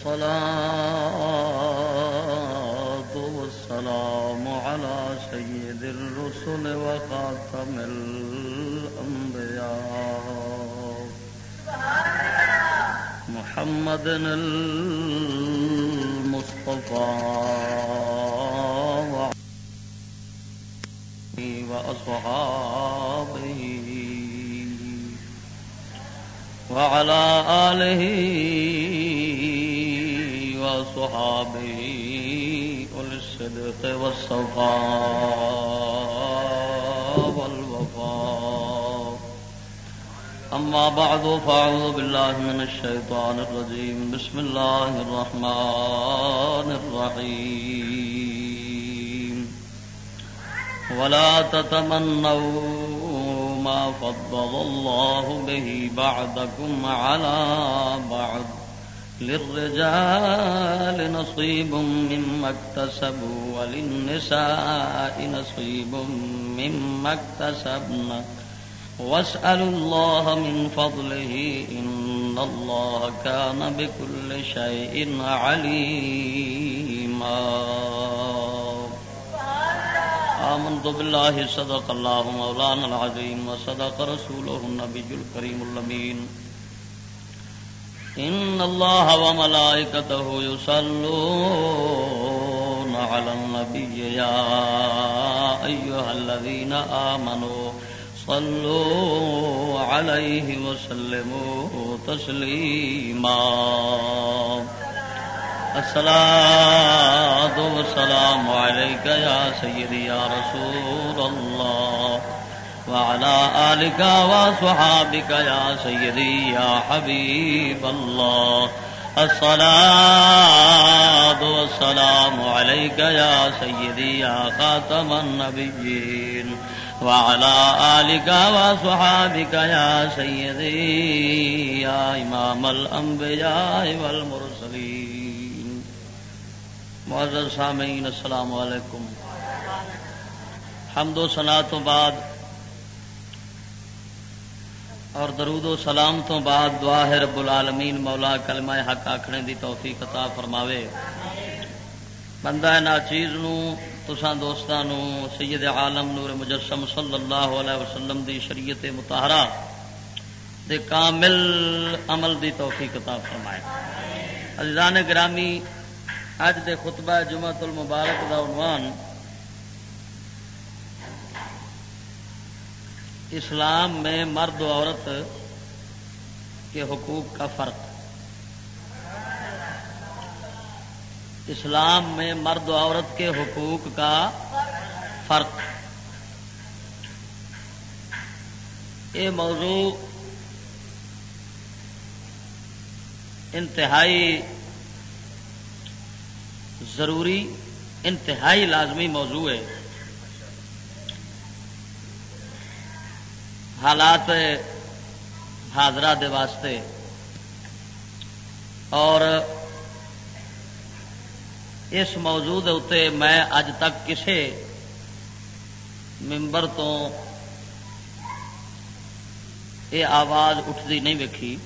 والصلاة والسلام على سيد الرسل وخاتم الأنبياء. محمد المصطفى وأصحابه وعلى آله والصدق والصفاء والوفاء. أما بعد، فأعوذ بالله من الشيطان الرجيم. بسم الله الرحمن الرحيم. ولا تتمنوا ما فضل الله به بعدكم على بعض. للرجال نصيب مما اكتسبوا وللنساء نصيب مما اكتسبنا واسألوا الله من فضله إن الله كان بكل شيء عليما. آمنت بالله صدق الله مولانا العظيم وصدق رسوله النبي الكريم اللمين إن الله وملائكته يصلون على النبي يا أيها الذين آمنوا صلوا عليه وسلموا تسليما السلام والسلام عليك يا سيدي يا رسول الله وعلى آلك وصحابك يا سيدي يا حبيب الله. الصلاة والسلام عليك يا سيدي يا خاتم النبيين. وعلى آلك وصحابك يا سيدي يا إمام الأنبياء والمرسلين. معذر سامعین، السلام علیکم. حمد و سنا تو بعد اور درود و سلام تو بعد دعا ہے رب العالمین، مولا کلمہ حق آخنے دی توفیق عطا فرماوے۔ بندہ نا چیز تسان دوستان سید عالم نور مجسم صلی اللہ علیہ وسلم دی شریعت متحرہ دے کامل عمل دی توفیق عطا فرمائے۔ عزیزان گرامی اج دے خطبہ جمعت المبارک دا عنوان اسلام میں مرد و عورت کے حقوق کا فرق۔ اسلام میں مرد و عورت کے حقوق کا فرق۔ یہ موضوع انتہائی ضروری، انتہائی لازمی موضوع ہے۔ حالات حاضرہ دے واسطے۔ اور اس موضوع اتنے میں اج تک کسے ممبر تو یہ آواز اٹھتی نہیں ویکھی،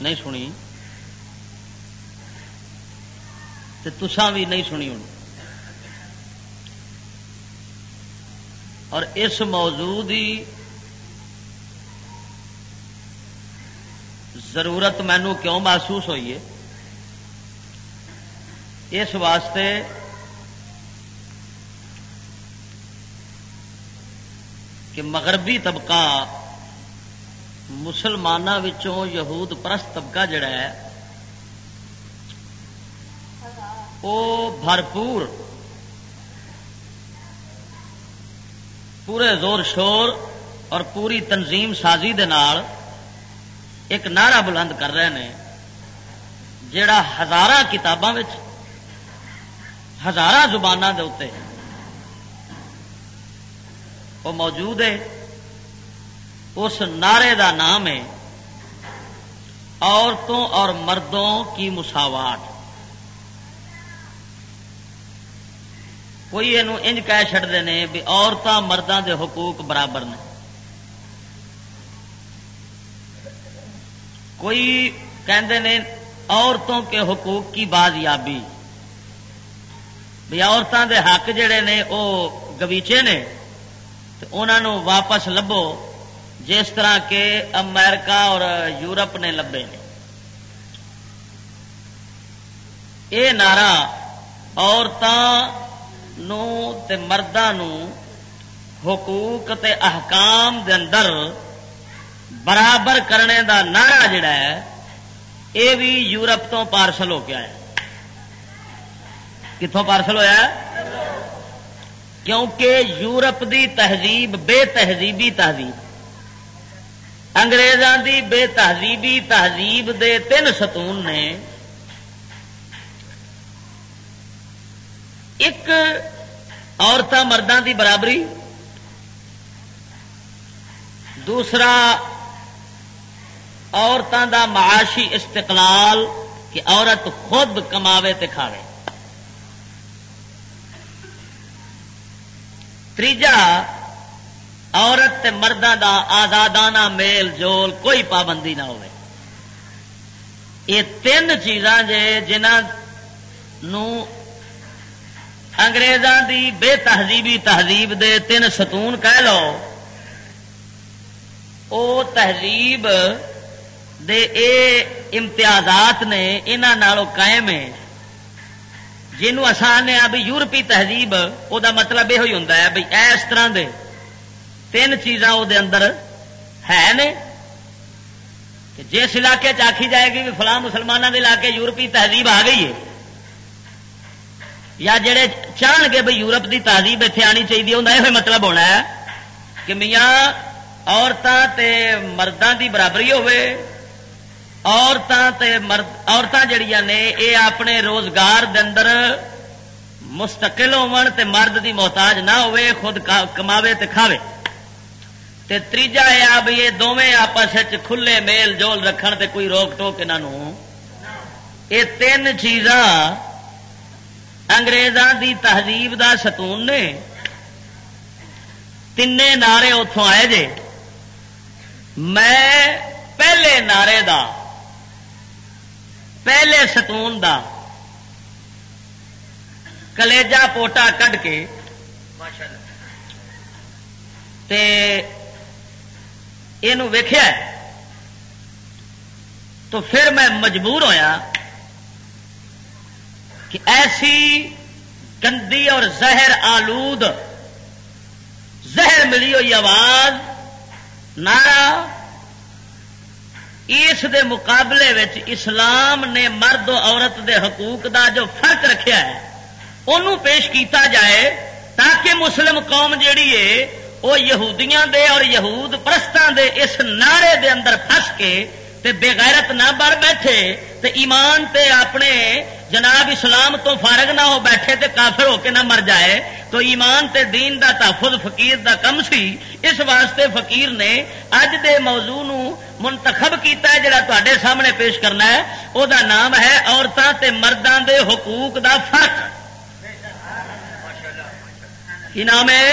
نہیں سنی۔ تسان بھی نہیں سنی ہوں اور اس موضوع کی ضرورت مینو کیوں محسوس ہوئی ہے؟ اس واسطے کہ مغربی طبقہ مسلمانوں یہود پرست طبقہ جڑا ہے وہ بھرپور پورے زور شور اور پوری تنظیم سازی دے نال ایک نعرہ بلند کر رہے ہیں جڑا ہزار کتاباں ہزار زبانوں کے اتنے وہ موجود ہے، اس نعرے دا نام ہے، عورتوں اور مردوں کی مساوات۔ کوئی یہ انج کہہ چڑتے ہیں بھی عورتوں مردوں دے حقوق برابر نے۔ کوئی کہندے نے عورتوں کے حقوق کی بازیابی بھی عورتوں دے حق جڑے نے وہ گویچے نے انہوں واپس لبو جس طرح کے امریکہ اور یورپ نے لبے نے۔ یہ نعرہ عورتوں مردوں حقوق تے احکام دے اندر برابر کرنے دا نعرہ جڑا ہے یہ بھی یورپ تو پارسل ہو گیا ہے کتوں پارسل ہوا کیونکہ یورپ دی تہذیب بے تہذیبی تہذیب۔ انگریزوں دی بے تہذیبی تہذیب دے تین ستون نے ایک عورتوں مردوں دی برابری، دوسرا عورتوں دا معاشی استقلال کہ عورت خود کماوے تے کھاوے۔ تیجا عورت تے مردوں دا آزادانہ میل جول کوئی پابندی نہ ہوئے یہ تین چیزاں جے جنہوں انگریزاں دی بے تہذیبی تہذیب دے تین ستون کہہ لو۔ او تہذیب دے اے امتیازات نے انہوں قائم ہے جنوں آسان ہے بھی یورپی تہذیب، او دا مطلب یہ ہوں بھی اس طرح دے تین چیزاں وہ اندر ہے نے۔ کہ جس علاقے چاخی جائے گی بھی فلاں مسلمانوں کے علاقے یورپی تہذیب آ گئی ہے۔ یا جڑے چاہن گے بھائی یورپ کی تہذیب اتنے آنی چاہیے انہیں یہ مطلب ہونا ہے کہ میاں عورتوں تے مردوں کی برابری ہوے عورتوں تے مرد عورتیں جڑیاں نے یہ اپنے روزگار دے اندر مستقل ہون تے مرد دی محتاج نہ ہوئے خود کماوے تے کھاوے۔ تے تیجا ہے بھی یہ دونیں آپس کھلے میل جول رکھن تے کوئی روک ٹوک انہوں یہ تین چیزاں انگریزاں دی تہذیب دا ستون نے۔ تین نعرے اتوں آئے جے۔ میں پہلے نعرے دا پہلے ستون دا کلیجا پوٹا کڈ کے یہ ویخیا تو پھر میں مجبور ہویا کہ ایسی گندی اور زہر آلود، زہر ملی ہوئی آواز نارا اس دے مقابلے وچ اسلام نے مرد و عورت دے حقوق دا جو فرق رکھیا ہے انہوں پیش کیتا جائے تاکہ مسلم قوم جیڑی ہے وہ یہودیاں دے اور یہود پرستان دے اس نعرے دے اندر پھنس کے تے بے غیرت نہ بڑھ بیٹھے تے ایمان تے اپنے جناب اسلام تو فارغ نہ ہو بیٹھے تے کافر ہو کے نہ مر جائے، تو ایمان تے دین دا تحفظ فقیر دا کم سی۔ اس واسطے فقیر نے اج دے موضوع نو منتخب کیتا ہے، جڑا تے سامنے پیش کرنا ہے۔ او دا نام ہے عورتوں تے مردوں دے حقوق دا فرق۔ کی نام ہے؟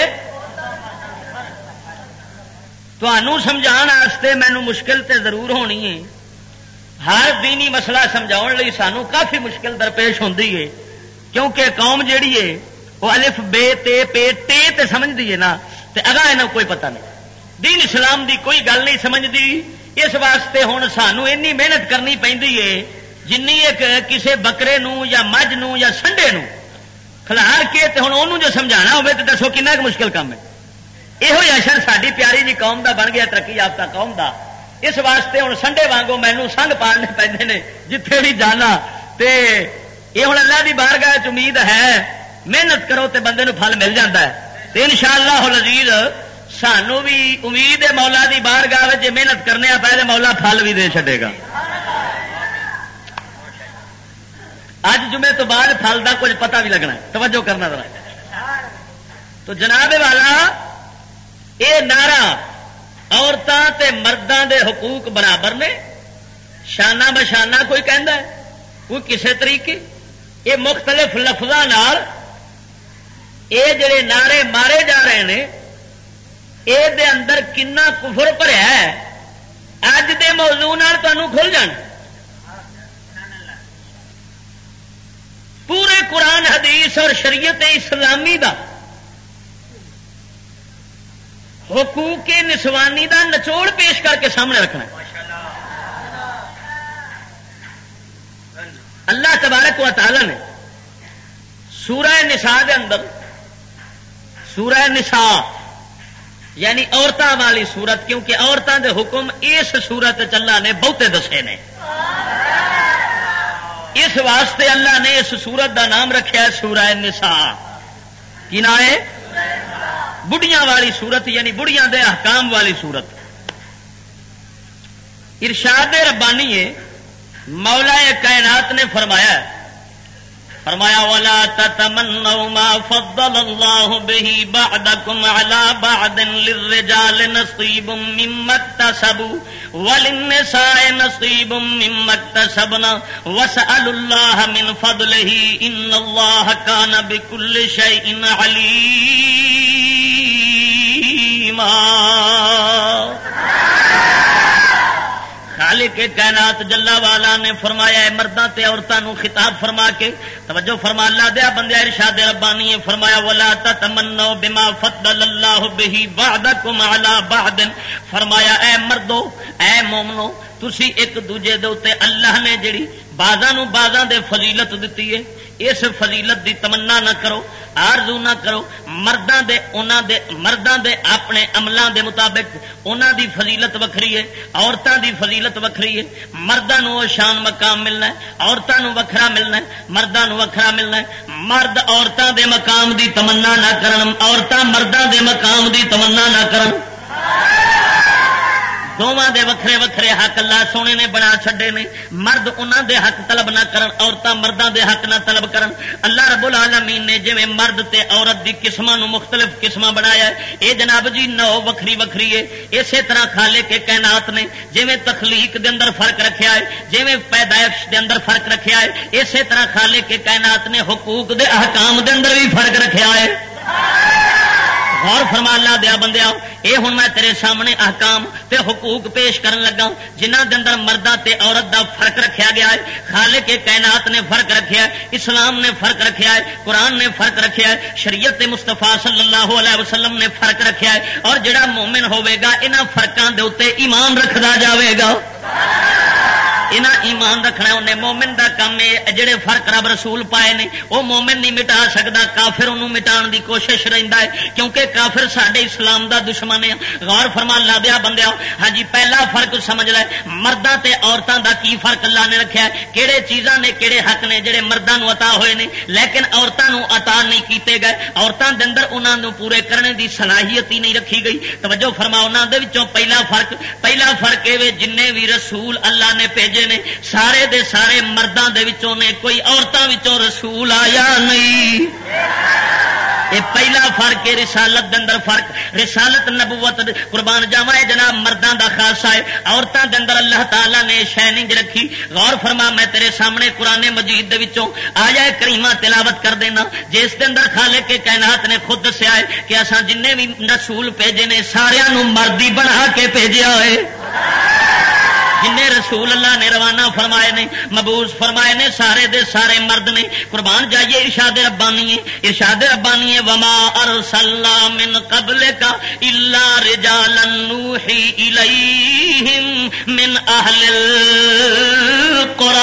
سمجھا مینو مشکل تے ضرور ہونی ہے۔ ہر دینی مسئلہ سمجھاؤ لی سانو کافی مشکل درپیش ہوتی ہے۔ کیونکہ قوم جیڑی ہے، وہ الف بے تے پے ٹے تے سمجھ دیے نا، تے اگا یہ کوئی پتہ نہیں۔ دین اسلام دی کوئی گل نہیں سمجھتی اس واسطے ہوں سانو اینی محنت کرنی پہ جن ایک کسے بکرے نو یا مجھ نو یا سنڈے نو کھلار کے ہوں انہوں جو سمجھانا ہوے تو دسو کن مشکل کام ہے۔ یہ اشر ساری پیاری جی قوم دا بن گیا، ترقی یافتہ قوم دا۔ اس واسطے ہوں سنڈے وانگو مینو سنگ پالنے پہ جتھے بھی جانا۔ تے یہ ہوں اللہ کی بار گاہ امید ہے، محنت کرو تے بندے نو پھل مل جاتا ہے۔ ان شاء اللہ لذیذ سانو بھی امید ہے مولا دی بار گاہ جی محنت کرنے پہ مولا پھل بھی دے چڈے گا۔ اج جمعے تو بعد پھل کا کچھ پتا بھی لگنا توجہ کرنا ذرا۔ تو جناب والا یہ نعرہ عورتوں تے مردوں دے حقوق برابر نے۔ شانہ بشانہ کوئی کہہ کوئی کسی طریقے؟ یہ مختلف لفظوں یہ جڑے نعرے مارے جا رہے ہیں یہ دے اندر کنا کفر ہے۔ اج دے موضوع تمہوں کھل جان۔ پورے قرآن حدیث اور شریعت اسلامی دا حقوق نسوانی دا نچوڑ پیش کر کے سامنے رکھنا اللہ تبارک و تعالی نے سورہ نساء دے اندر، سورہ نساء یعنی عورتوں والی سورت کیونکہ عورتوں دے حکم اس سورت چلا نے بہتے دسے نے۔ اس واسطے اللہ نے اس سورت دا نام رکھا سورہ نساء۔ کی نام ہے؟ بڑھیاں والی سورت یعنی بڑھیاں دے احکام والی سورت ارشاد ربانی ہے، مولا کائنات نے فرمایا فرمایا، ولا تتمنوا ما فضل الله به بعدكم على بعد للرجال نصيب مما اكتسبوا وللنساء نصيب مما اكتسبنا واسالوا الله من فضله ان الله كان بكل شيء عليم عليما خالق کائنات جلا والا نے فرمایا ہے مردہ تے عورتوں خطاب فرما کے، توجہ فرما، اللہ دیا بندے ارشاد ربانی فرمایا، ولا تتمنوا بما فضل الله به بعضكم على بعض فرمایا، اے مردو، اے مومنو، تسی ایک دوجے دے اوتے اللہ نے جڑی بازاں نو بازاں دے فضیلت دتی ہے اس فضیلت دی تمنا نہ کرو، آرزو نہ کرو، مرداں دے، انہاں دے، مرداں دے اپنے عملاں دے مطابق انہاں دی فضیلت وکھری ہے، عورتاں دی فضیلت وکھری ہے، مرداں نو شان مقام ملنا ہے، عورتاں نو وکھرا ملنا ہے، مرداں نو وکھرا ملنا ہے۔ مرد عورتاں دے مقام دی تمنا نہ کرن، عورتاں مرداں دے مقام دی تمنا نہ کرن۔ دونوں دے وکھرے وکھرے حق اللہ سونے نے بنا چھڈے نے مرد انہوں دے حق طلب نہ کرن عورتیں مردوں دے حق نہ طلب کرن اللہ رب العالمین نے جی مرد تے عورت دی قسم مختلف قسم بنایا ہے اے جناب جی نو وکھری وکھری ہے اسی طرح کھالے کے کائنات نے جی تخلیق دے اندر فرق رکھیا ہے جی پیدائش دے اندر فرق رکھیا ہے اسی طرح کھالے کے کائنات نے حقوق دے احکام دے اندر بھی فرق رکھیا ہے غور فرما، اللہ دیا بندیا اے ہوں میں تیرے سامنے احکام تے حقوق پیش کرن لگا جنہ دے اندر مردہ تے عورت دا فرق رکھیا گیا ہے، خالق کے کائنات نے فرق رکھیا ہے، اسلام نے فرق رکھیا ہے، قرآن نے فرق رکھیا ہے، شریعت مستفا صلی اللہ علیہ وسلم نے فرق رکھیا ہے، اور جڑا مومن ہوے گا، انہاں فرقاں دے اوتے ایمان رکھدا جاوے گا۔ یہاں ایمان رکھنا انہیں مومن دا کام ہے، جڑے فرق رب رسول پائے نے، وہ مومن نہیں مٹا سکتا کافر انہوں مٹا دی کوشش رہتا ہے، کیونکہ کافر سڈے اسلام دا دشمن ہے غور فرما لا دیا بندیا ہاں جی پہلا فرق سمجھ لے۔ مردہ تے عورتوں دا کی فرق اللہ نے رکھا ہے؟ کہڑے چیزاں نے کہڑے حق نے جڑے مردوں عطا ہوئے نے۔ لیکن عورتوں عطا نہیں کیتے گئے۔ عورتوں دے اندر انہوں دے کرنے دی صلاحیت ہی نہیں رکھی گئی۔ توجہ فرما انہوں دے وچوں پہلا فرق پہلا فرق یہ جن بھی رسول اللہ نے بھیجے نے۔ سارے دے سارے مردوں دے وچوں نے کوئی عورتوں رسول آیا نہیں۔ یہ پہلا فرق ہے رسالت دے اندر فرق، رسالت نبوت، قربان جاوا ہے جناب مردوں دا خاصا ہے عورتوں دے اندر اللہ تعالی نے شائننگ رکھی۔ غور فرما، میں تیرے سامنے قرآن مجید دے وچوں آیا کریمہ تلاوت کر دینا۔ جس دے اندر خالق کے کائنات نے خود دسیا ہے کہ اساں جن بھی رسول بھیجے نے سارا مردی بنا کے بھیجا ہے۔ جن رسول اللہ نے روانہ فرمائے نے مبوس فرمائے نے، سارے دے سارے مرد نے۔ قربان جائیے ارشاد ربانی ہے ارشاد ربانی ہے وما ارسلنا من قبل کا الا رجالا نوحی الیہم من اہل القرآن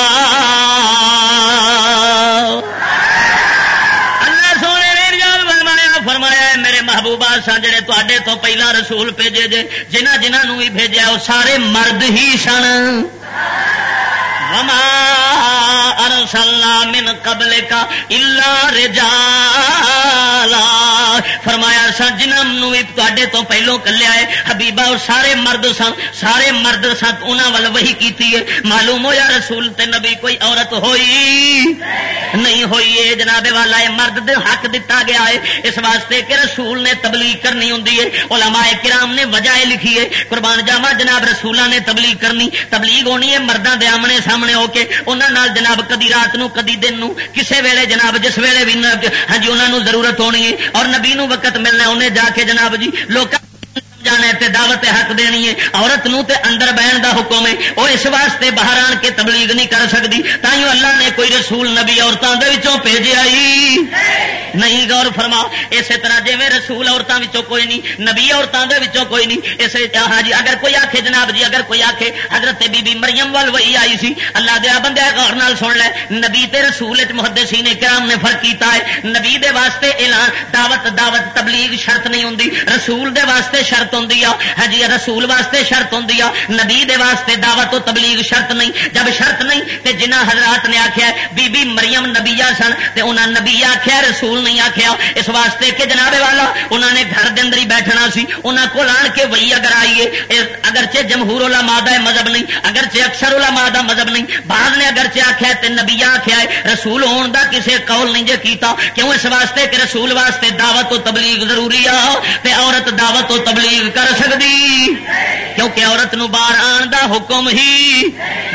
محبوبہ سن جڑے تے تو پہلا رسول بھیجے جے، جنہ جنہوں بھی بھیجا وہ سارے مرد ہی سن۔ وما ارسلنا من قبل کا الا رجالا۔ فرمایا سا جنہوں جی، بھی تے تو پہلو کلیا ہے۔ حبیبا اور سارے مرد سن، سارے مرد سن انہوں وال وہی کیتی ہے۔ معلوم ہو یا رسول، تے نبی کوئی عورت ہوئی؟ نہیں ہوئی ہے۔ جناب والا ہے مرد دے حق دتا گیا ہے۔ اس واسطے کہ رسول نے تبلیغ کرنی ہوں علماء کرام نے وجہ لکھی ہے۔ قربان جاوا جناب رسولہ نے تبلیغ کرنی۔ تبلیغ ہونی ہے مردوں دے آمنے سامنے ہو کے۔ انہوں جناب کدی رات نو کدی دن نو، کسے ویلے جناب، جس ویلے بھی ہاں جی انہوں ضرورت ہونی ہے اور نبی نو وقت ملنا انہیں جا کے جناب جی لوگ جانا تے دعوت حق دینی ہے، عورت نو تے اندر بہن دا حکم ہے، وہ اس واسطے باہر آن کے تبلیغ نہیں کر سکتی۔ تائیوں اللہ نے کوئی رسول نبی عورتوں کے بھیجے آئی۔ نہیں، غور فرما اسی طرح جی رسول عورتوں کوئی نہیں، نبی عورتوں کے کوئی نہیں۔ اسے ہاں جی اگر کوئی آخے جناب جی اگر کوئی آخے حضرت بی بی مریم وال وہی آئی سی، اللہ دیا بندے غور نال سن لے۔ نبی تے رسول محدثین کرام نے فرق کیتا ہے۔ نبی دے واسطے اعلان، دعوت دعوت، تبلیغ شرط نہیں ہوندی۔ رسول دے واسطے شرط ہوندی ہاں جی رسول واسطے شرط ہوندی نبی دے واسطے دعوت و تبلیغ شرط نہیں۔ جب شرط نہیں، تے جنہ حضرات نے آخیا بی بی مریم نبیا سن، تے انہاں نبی آخیا رسول نہیں آخیا اس واسطے کہ جناب والا انہوں نے گھر دے اندر ہی بیٹھنا سی۔ انہاں کو آن کے وہی اگر آئیے اگرچہ جمہور والا مادہ مذہب نہیں۔ اگرچہ اکثر والا مادہ مذہب نہیں۔ بعد نے اگرچہ آخیا تے نبیا آخیا ہے، رسول ہون دا کسے قول نہیں جے کیتا۔ کیوں؟ اس واسطے کہ رسول واسطے دعوت و تبلیغ ضروری آ۔ تے عورت دعوت و تبلیغ کر سکتی۔ کیونکہ عورت نو باہر آن دا حکم ہی،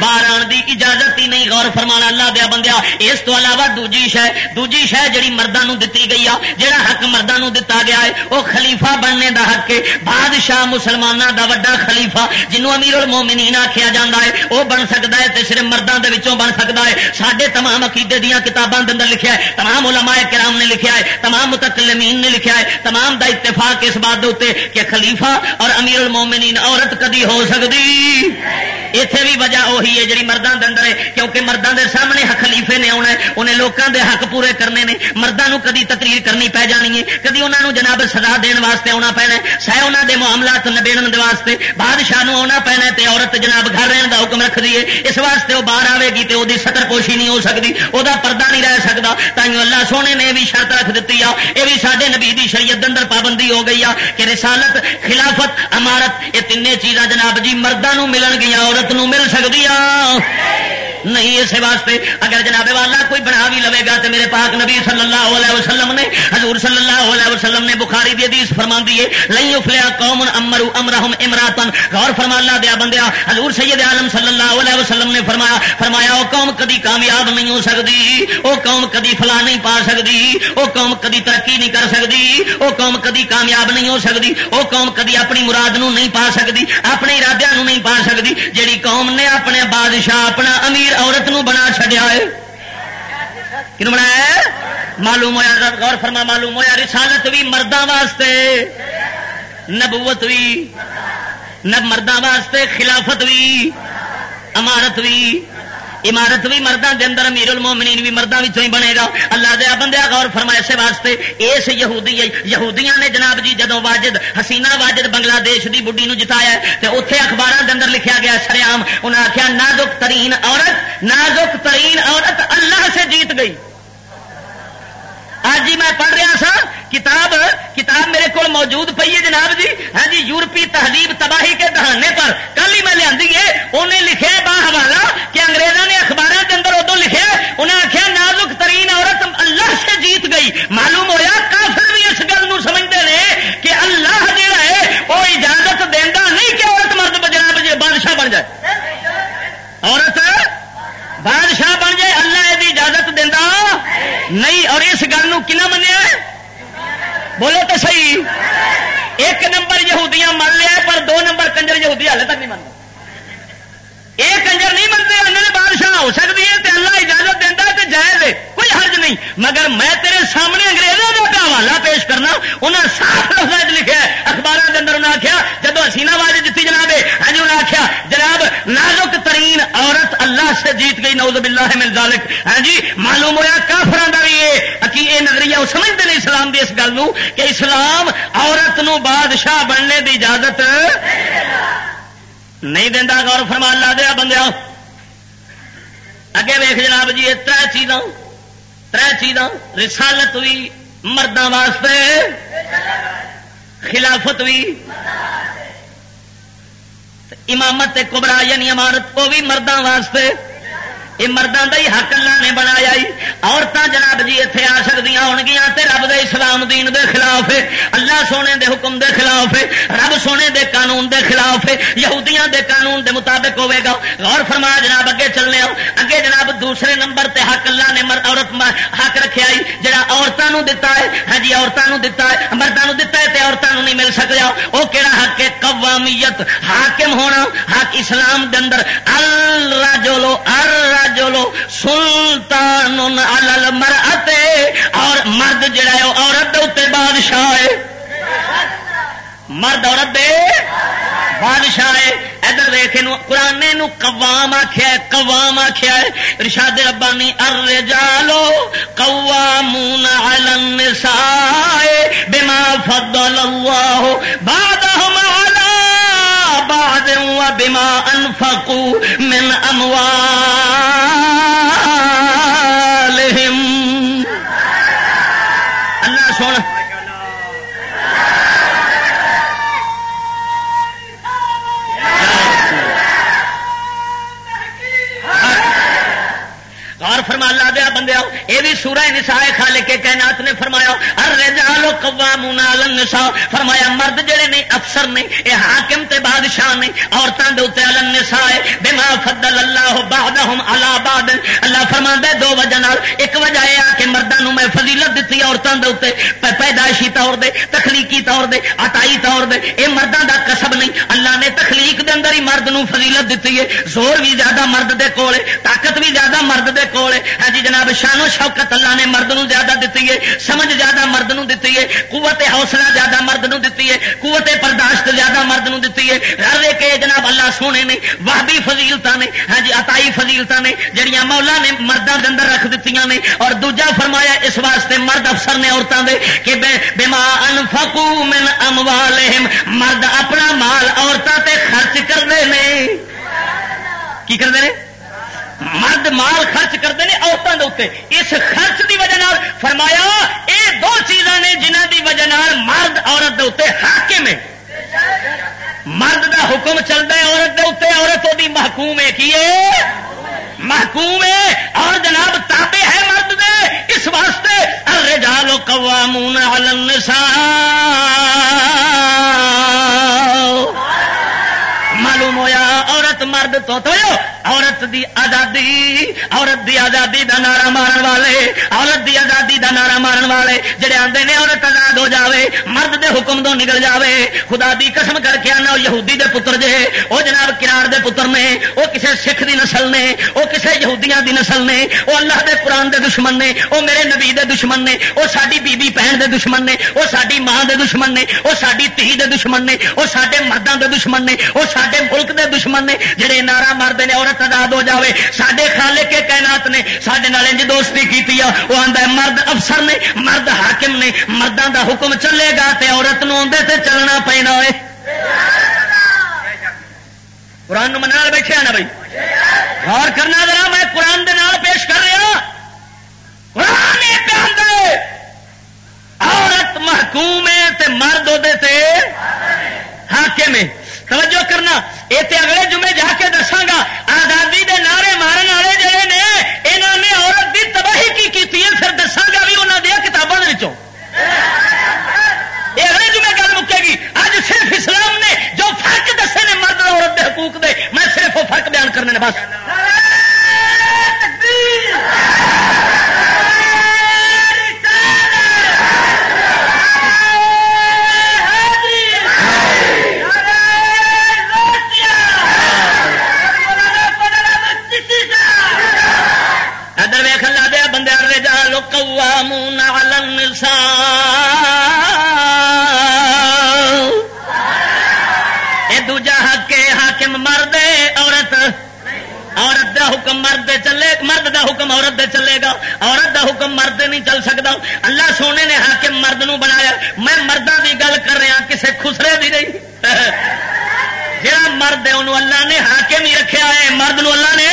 باہر آن دی اجازت ہی نہیں۔ غور فرمانا، اللہ دیا بندیا، اس تو علاوہ دوجی شہ دوجی شہ جڑی مردوں دتی گئی آ جڑا حق مردوں دتا گیا ہے وہ خلیفہ بننے دا حق ہے۔ بادشاہ مسلمانوں دا وڈا خلیفہ، جنوں امیر المومنین آخیا جا ہے وہ بن سکتا ہے تو صرف مردوں کے بن سکتا ہے۔ سارے تمام عقیدے دیا کتابوں کے اندر لکھا ہے، تمام علماء کرام نے لکھا ہے، تمام متکلمین نے لکھا ہے، تمام دا اتفاق اس بات کہ خلیفہ خلیفہ اور امیر المومنین عورت کدی ہو سکتی؟ اتے بھی وجہ وہی ہے جی مردوں کے اندر ہے، کیونکہ مردوں کے سامنے خلیفے نے آنا ہے، انہیں لوگوں کے حق پورے کرنے نے مردوں کدی تقریر کرنی پی جانی ہے، کدی انہوں جناب سزا دن واسطے آنا پینا سہ انہوں کے معاملات نبیڑ واسطے بادشاہ آنا پینا تے عورت جناب گھر رہن کا حکم رکھ دیے اس واسطے وہ باہر آئے گی تو وہ ستر پوشی نہیں ہو سکتی وہ پردہ نہیں رہ سکتا تھی اللہ سونے نے بھی شرط رکھ دیتی آ، یہ بھی سارے نبی دی شریعت اندر پابندی ہو گئی آ کہ رسالت خلافت امارت یہ تین چیزاں جناب جی مردوں ملن گیا عورت نو مل سکتی نہیں اسے واسطے۔ اگر جناب والا کوئی بنا بھی لوے گا تو میرے پاک نبی صلی اللہ علیہ وسلم نے، حضور صلی اللہ علیہ وسلم نے بخاری دی حدیث فرما دیے لئی افلیا قوم امرو امرہم امراتن غور فرما اللہ دیا بندیا، حضور سید عالم صلی اللہ علیہ وسلم نے فرمایا فرمایا وہ قوم کدی کامیاب نہیں ہو سکتی وہ قوم کدی فلا نہیں پا سکتی وہ قوم کدی ترقی نہیں کر سکتی وہ قوم کدی کامیاب نہیں ہو سکتی وہ قوم کدی اپنی مراد نو نہیں پا سکتی اپنے ارادے نہیں پا سکتی جیڑی قوم نے اپنے بادشاہ، اپنا امیر عورت نو بنا چڈیا ہے۔ کن بنایا معلوم ہوا غور فرما، معلوم ہوا رسالت بھی مردوں واسطے، نبوت بھی نب مردوں واسطے، خلافت بھی امارت بھی عمارت بھی مردوں کے اندر، امیر المومنین بھی مردوں ہی بنے گا۔ اللہ دیا بندیا غور فرمائے واسطے۔ اس یہودی یہودیاں نے جناب جی جدو واجد حسینہ واجد بنگلہ دیش کی نو جتایا تو اتنے اخبار کے اندر لکھا گیا سریام انہیں آخیا نازک ترین عورت نازک ترین عورت اللہ سے جیت گئی۔ آج جی میں پڑھ رہا سا، کتاب کتاب میرے کو موجود پی ہے جناب جی۔ ہاں جی یورپی تہذیب تباہی کے دہانے پر کل ہی میں لیا انہیں لکھے با حوالہ کہ انگریزوں نے اخبار کے اندر ادو لکھے انہیں آخیا نازک ترین عورت اللہ سے جیت گئی۔ معلوم ہوا کافر بھی اس گل سمجھتے ہیں کہ اللہ جہا ہے وہ اجازت دینا نہیں کہ عورت مرد جناب جی بادشاہ بن جائے۔ عورت بادشاہ بن جائے، اللہ یہ اجازت دینا نہیں، اور اس گل کنا منیا؟ بولو تو صحیح۔ ایک نمبر یہودیاں من لیا، پر دو نمبر کنجر یہودی ہالے تک نہیں منتے۔ یہ کنجر نہیں منتے اللہ بادشاہ ہو سکتی ہے اللہ اجازت دینا تو جائز ہے۔ کوئی حرج نہیں۔ مگر میں تیرے سامنے انگریزوں کا حوالہ پیش کرنا انہیں صاف لفظ لکھا اخبار کے اندر انہیں آخیا جب حسینہ باز جیتی جناب ہاں جی انہیں آخیا جناب نازک ترین عورت اللہ سے جیت گئی نوز باللہ من ذالک۔ ہاں جی معلوم ہوا کافران کا بھی یہ یہ نظریہ وہ سمجھتے ہیں اسلام دی اس گل کہ اسلام عورت نو بادشاہ بننے دی اجازت نہیں دینا غور فرما، اللہ دیا بندیا اگے ویخ جناب جی تر چیزاں تر چیزاں، رسالت بھی مردوں واسطے، خلافت بھی امامت کبرا یعنی امارت وہ بھی مردوں واسطے۔ یہ مردوں کا ہی حق اللہ نے بنایا عورتیں جناب جی اتنے آ سکتی ہو گیا رب دے اسلام دین دے خلاف ہے۔ اللہ سونے دے حکم دے خلاف ہے۔ رب سونے دے قانون دے خلاف ہے۔ یہودیاں دے قانون دے مطابق ہوے گا۔ غور فرما جناب، اگے چلنے آؤ۔ اگے جناب دوسرے نمبر تے حق اللہ نے عورت حق رکھا جڑا عورتوں دتا ہے ہاں جی عورتوں دتا ہے مردوں دتا ہے تے عورتوں نہیں مل سکتا وہ کہڑا حق ہے؟ قوامیت۔ حاکم ہونا، حق اسلام دے اندر۔ الراجولو الراجولو سلطان المرأت اور مرد جڑا ہے عورت دے بادشاہ ہے۔ مرد عورت دے بادشاہ ہے۔ ادھر دیکھ قرآن نو قوام آخیا ہے، قوام آخیا ہے۔ رشاد ربانی ار جالو قوامون علی النساء بما فضل اللہ بعدهم علی بعد وبما أنفقوا من أموال. فرما لا دیا بندے یہ بھی سورہ نساء خالے کے کائنات نے فرمایا ہر قوامون علی النساء، فرمایا، مرد جڑے نے، افسر نے، یہ حاکم تے بادشاہ نے عورتوں دے اوتے علی النساء، بما فضل اللہ بعضهم علی بعض اللہ فرماندا دو وجہ نال، ایک وجہ یہ کہ مرداں نو میں فضیلت دتی عورتوں دے اوتے پیدائشی طور دے، تخلیقی طور دے، عطائی طور دے اے مرداں دا کسب نہیں۔ اللہ نے تخلیق دے اندر ہی مرد نو فضیلت دتی ہے۔ زور بھی زیادہ مرد دے کول طاقت بھی زیادہ مرد دے کول ہاں جی جناب، شان و شوکت اللہ نے مرد نو زیادہ دیتی ہے، سمجھ زیادہ مرد نو دیتی ہے، قوت حوصلہ زیادہ مرد نو دیتی ہے، قوت برداشت زیادہ مرد نو دیتی ہے۔ ہر کے جناب اللہ سونے نے وہبی فضیلت نے ہاں جی اتائی فضیلت نے جہیا مولا نے مردوں کے اندر رکھ دیتی نے۔ اور دوجا فرمایا اس واسطے مرد افسر نے عورتوں کے کہ بما انفقو من اموالہم، مرد اپنا مال عورتوں تے خرچ کرتے ہیں کی کرتے ہیں مرد مال خرچ کرتے ہیں عورتوں کے اتنے اس خرچ کی وجہ فرمایا، یہ دو چیزاں نے جنہ کی وجہ مرد عورت کے اتنے حاکم ہے۔ مرد دا حکم چلتا ہے، عورت کے اتنے عورت وہ محکوم ہے کی محکوم ہے۔ اور جناب تابے ہے مرد دے۔ اس واسطے ارے جالو قوامون علی النساء۔ معلوم ہویا؟ عورت مرد تو تو عورت دی آزادی، عورت دی آزادی دا نعرہ مارن والے، عورت دی آزادی دا نعرہ مارن والے جڑے آندے نے عورت آزاد ہو جاوے، مرد دے حکم تو نکل جاوے، خدا دی قسم کر کے آنا یہودی دے پتر جے وہ جناب کنار دے پتر نے وہ کسے سکھ دی نسل نے وہ کسے یہودیاں دی نسل نے وہ اللہ دے قرآن دے دشمن نے وہ میرے نبی دے دشمن نے وہ ساری بی بی بہن دے دشمن نے وہ ساری ماں دے دشمن نے وہ ساری تھی دے دشمن نے وہ سارے مردوں دے دشمن نے وہ سارے ملک دے دشمن نے جڑے نعرہ مارتے ہیں، عورت آزاد ہو جاوے۔ سڈے خالے کے کائنات نے سڈے انج دوستی کی وہ آتا مرد افسر نے، مرد حاکم نے مردوں دا حکم چلے گا تے عورت نو آدھے تے چلنا پینا ہے قرآن منا بیٹھے نا بھائی۔ غور کرنا ذرا، میں قرآن دے نال پیش کر رہا۔ قرآن عورت محکوم ہے تے مرد وہ حاکم ہے۔ توجہ کرنا۔ یہ تو اگلے جمعے جا کے دساگا، آزادی دے نعرے مارن والے جڑے نے یہاں نے عورت کی تباہی کی کی پھر دساگا بھی انہوں دیا کتابوں یہ اگلے جمعے گل مکے گی۔ اج صرف اسلام نے جو فرق دسے نے مرد اور عورت کے حقوق دے، میں صرف وہ فرق بیان کرنے نے بس۔ قوامون على النساء. یہ دوجا حق حاکم مرد عورت. عورت دا حکم مرد چلے، مرد دا حکم عورت دے چلے گا. عورت دا حکم مرد نہیں چل سکتا اللہ سونے نے حاکم مرد نو بنایا. میں مردوں کی گل کر رہا، کسے خسرے بھی نہیں. جہاں مرد ہے، انہوں اللہ نے حاکم ہی رکھا ہے، مرد نو اللہ نے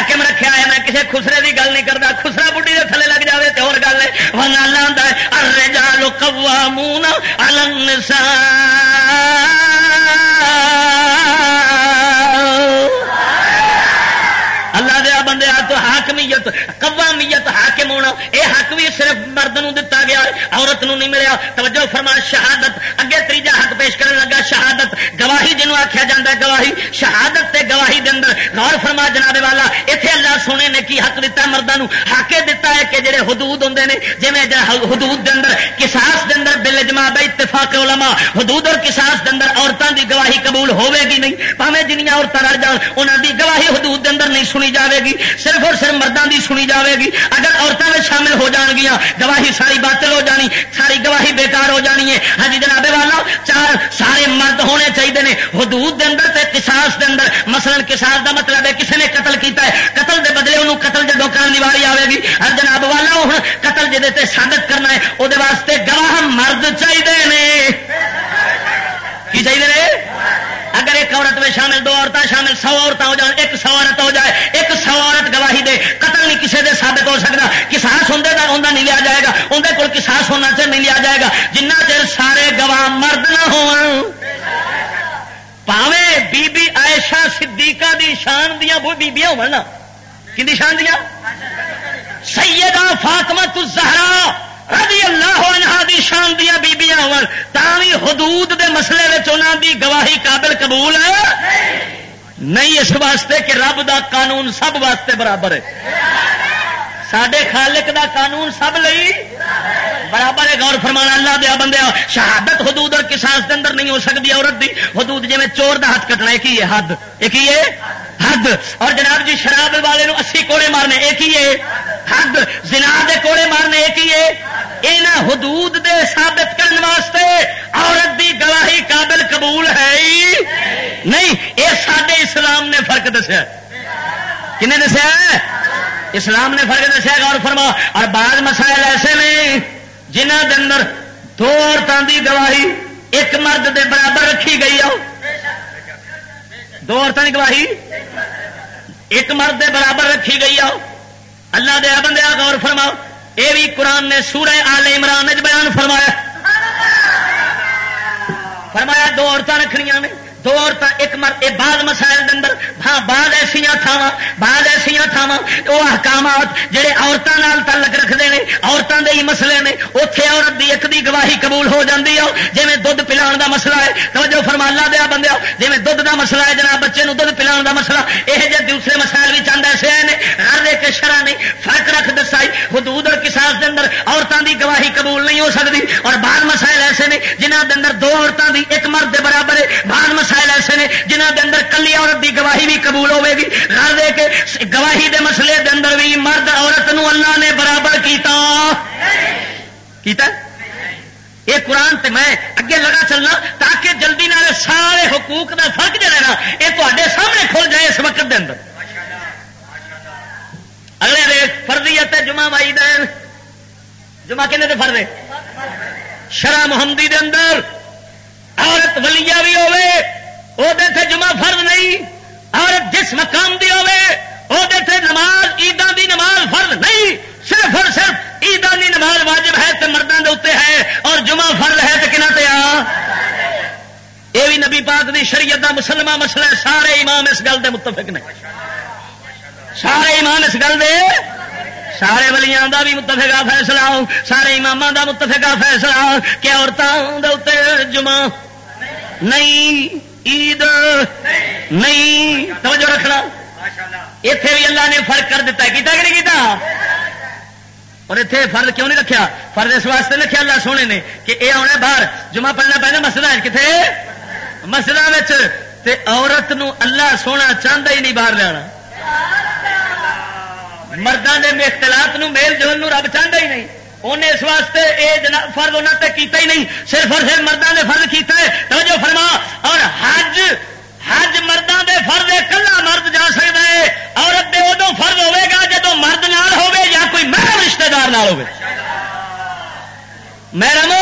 حاکم رکھا ہے میں کسی خسرے کی گل نہیں کرتا خسرا بڈی کے تھلے لگ جائے تو اور گل ہے وہ اللہ آتا ہے ارے جالو کوا مون النسا اللہ دیا شمولیت قوامیت حاکم ہونا یہ حق بھی صرف مرد نو دتا گیا، عورت نو نہیں ملیا۔ توجہ فرما، شہادت، اگے تیجا حق پیش کرنے لگا، شہادت۔ گواہی جنوب آخیا جا گواہی۔ شہادت تے گواہی دے اندر غور فرما جناب والا اتنے اللہ سونے نے کی حق دتا مردوں حق دتا ہے کہ جڑے حدود ہوں نے جی میں حدود دے اندر کساس دے اندر بل جما اتفاق علماء، حدود اور کساس دے اندر عورتوں دی گواہی قبول ہوے گی نہیں؟ پاوے جنیاں عورتیں رڑ جان انہوں دی گواہی حدود دے اندر نہیں سنی جاوے گی۔ صرف اور صرف مردوں دی سنی جاوے گی۔ اگر عورتوں میں شامل ہو جان گیا گواہی ساری باطل ہو جانی، ساری گواہی بیکار ہو جانی ہے۔ ہاں جی جناب والا، چار سارے مرد ہونے چاہیے نے۔ حدود دے اندر تے کساس دے اندر۔ مثلا کساس دا مطلب ہے کسی نے قتل کیتا ہے۔ قتل دے بدلے انہوں قتل جدو کرنے والی آئے گی۔ ہر جناب والا ہوں قتل جہد جی ثابت کرنا ہے وہ واسطے گواہ مرد چاہیے کی چاہیے اگر ایک عورت میں شامل دو عورتیں شامل سو عورتیں ہو جائیں، ایک سو عورت ہو جائے، ایک سو عورت گواہی دے، قتل نہیں کسی دے ثابت ہو سکتا۔ کساس ہوں انہیں نہیں لیا جائے گا۔ اندر کول کساس ہونا چاہیے نہیں لیا جائے گا۔ جنہ چر سارے گواہ مرد نہ ہو پاوے بی بی عائشہ صدیقہ دی شان دیا وہ بیبیاں ہونا کی شان دیا سیدہ فاطمہ الزہرا۔ رضی اللہ عنہ دی شان دیا بیبیاں ہون تاوی حدود دے مسئلے انہوں دی گواہی قابل قبول ہے؟ نہیں، اس واسطے کہ رب دا قانون سب واسطے برابر ہے۔ سڈے خالق دا قانون سب لئی برابر ہے گور فرمانا، اللہ دیا بندیا شہادت حدود اور کساس کے اندر نہیں ہو سکتی عورت دی۔ حدود جی چور دا ہاتھ کٹنا، ایک ہی ہے، حد۔ ایک ہی ہے؟ حد۔ اور جناب جی شراب والے نو اسی کوڑے مارنے، ایک ہی ہے۔ حد۔ زنا دے کوڑے مارنے، ایک ہی ہے۔ یہاں حدود دے ثابت کرنے واسطے عورت دی گواہی قابل قبول ہے ہی نہیں۔ یہ سڈے اسلام نے فرق دسیا۔ کنے دسیا؟ اسلام نے فرق دسیا، غور فرما، اور بعض مسائل ایسے نے جنہ کے اندر دو عورتوں کی گواہی، ایک مرد دے برابر رکھی گئی آ۔ دو عورتوں کی گواہی، ایک مرد دے برابر رکھی گئی آ۔ اللہ دیا بندے غور فرما۔ یہ بھی قرآن نے سورہ آل عمران بیان فرمایا۔ فرمایا دو عورتیں رکھنیاں نے، دو عورتیں ایک مر ایک بعد مسائل دے اندر ہاں بعد ایسا تھاوا بعد ایسا تھاوا وہ احکامات جہے عورتوں تعلق رکھتے ہیں عورتوں کے ہی مسئلے نے اتنے عورت دی ایک دی گواہی قبول ہو جاتی ہے۔ جی دھد پلا مسئلہ ہے، توجہ فرمالا دیا بندہ جی دھد دا مسئلہ ہے جناب، بچے نو دھد پلا مسئلہ یہ جی دوسرے مسائل بھی چاہتا ایسے آئے ہیں ہر دے کے شرح نے، فرق رکھ دسائی۔ حدود اور کساس کے اندر عورتوں کی گواہی قبول نہیں ہو سکتی اور بعض مسائل ایسے نے جنہ کے اندر دو عورتوں کی ایک مرد کے برابر ہے۔ بعض مسائل ایسے نے جنہ کے اندر کلی عورت کی گواہی بھی قبول ہوے گی گھر دے کے گواہی دے مسئلے دے اندر بھی مرد عورت نو اللہ نے برابر کیتا. کیتا یہ قرآن تے میں اگے لگا چلنا تاکہ جلدی نہ سارے حقوق دا فرق جڑا نا، یہ تے سامنے کھل جائے اس وقت دے اندر. اگلے دے فرضیت جمعہ وائی دین جمعہ کہنے دے فرض شرح محمدی دے اندر عورت ولیہ بھی ہوے وہ جمعہ فرض نہیں. عورت جس مقام دی ہوے وہ نماز عیدان دی نماز فرض نہیں، صرف اور صرف عیدان دی نماز واجب ہے تو مردوں کے اتنے ہے اور جمعہ فرض ہے تو کہنا پہ یہ بھی نبی پاک دی شریعت دا مسلمہ مسئلہ ہے، سارے امام اس گل دے متفق نے۔ سارے امام اس گل دے۔ سارے ولیاں دا بھی متفقہ فیصلہ، سارے امام دا متفقہ فیصلہ کہ عورتوں کے اتنے جمعہ نہیں۔ عید؟ نہیں. توجہ رکھنا. اتے بھی اللہ نے فرق کر دیتا ہے. کیتا کہ نہیں کیتا؟ اور اتنے فرد کیوں نہیں رکھا فرد اس واسطے رکھا اللہ سونے نے کہ یہ آنا باہر، جمعہ پڑھنا پہنا مسئلہ ہے کتنے مسئلہ عورت نو اللہ سونا چاہتا ہی نہیں باہر لیا مردوں کے اختلاط میل جول رب چاہتا ہی نہیں. انہیں اس واسطے یہ فرض انہوں نے کیتا ہی نہیں صرف اور صرف مردوں نے فرض کیتا ہے توجہ فرما اور حج حج مردوں دے فرض کلا مرد جا سکتا ہے عورت دے ادو فرض ہوے گا جب مرد نال ہوے یا کوئی محرم رشتے دار نال ہوے محرم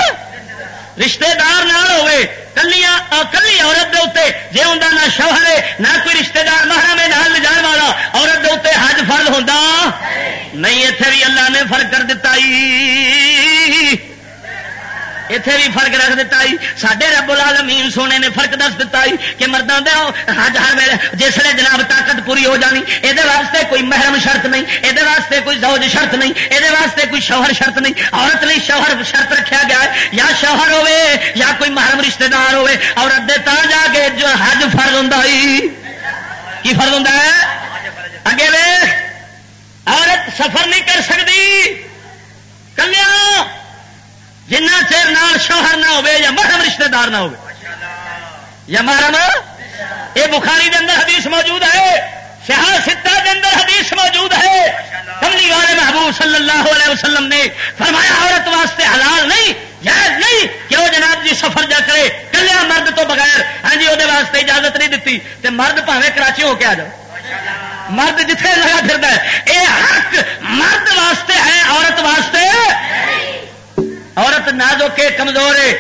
رشتے دار نال ہوے کلیاں کلی عورت دے اتنے جی ہوں نہ شوہر ہے، نہ کوئی رشتے دار محرم ہے نال لے جان والا عورت دے اتنے حج فرض ہوتا نہیں اتنے بھی اللہ نے فرق کر دیتا اتے بھی فرق رکھ دیتا سڈے رب العالمین سونے نے فرق دس دتا کہ مردوں دے حج ہر ویلے جسے جناب طاقت پوری ہو جانی یہ واسطے کوئی محرم شرط نہیں یہ واسطے کوئی زوج شرط نہیں یہ واسطے کوئی شوہر شرط نہیں عورت نہیں شوہر شرط رکھا گیا ہے یا شوہر ہوے یا کوئی محرم رشتہ دار ہوے عورت دے تا جا کے جو حج فرض ہوں کی فرض ہوں اگے وے عورت سفر نہیں کر سکتی کلیا جنہ چیر نال شوہر نہ ہو یا محرم رشتہ دار نہ ہو یا محرم یہ بخاری دے اندر حدیث موجود ہے. شہا ستا کے اندر حدیث موجود ہے. کملی والے محبوب صلی اللہ علیہ وسلم نے فرمایا، عورت واسطے حلال نہیں، جائز نہیں کہ وہ جناب جی سفر جا کرے، کلیا مرد تو بغیر ہاں جی وہ واسطے اجازت نہیں دیتی تے مرد پاوے کراچی ہو کے آ جاؤ۔ مرد جتنے لگا پھر یہ حق مرد واسطے ہے، عورت واسطے عورت نہ جو کمزور ہے،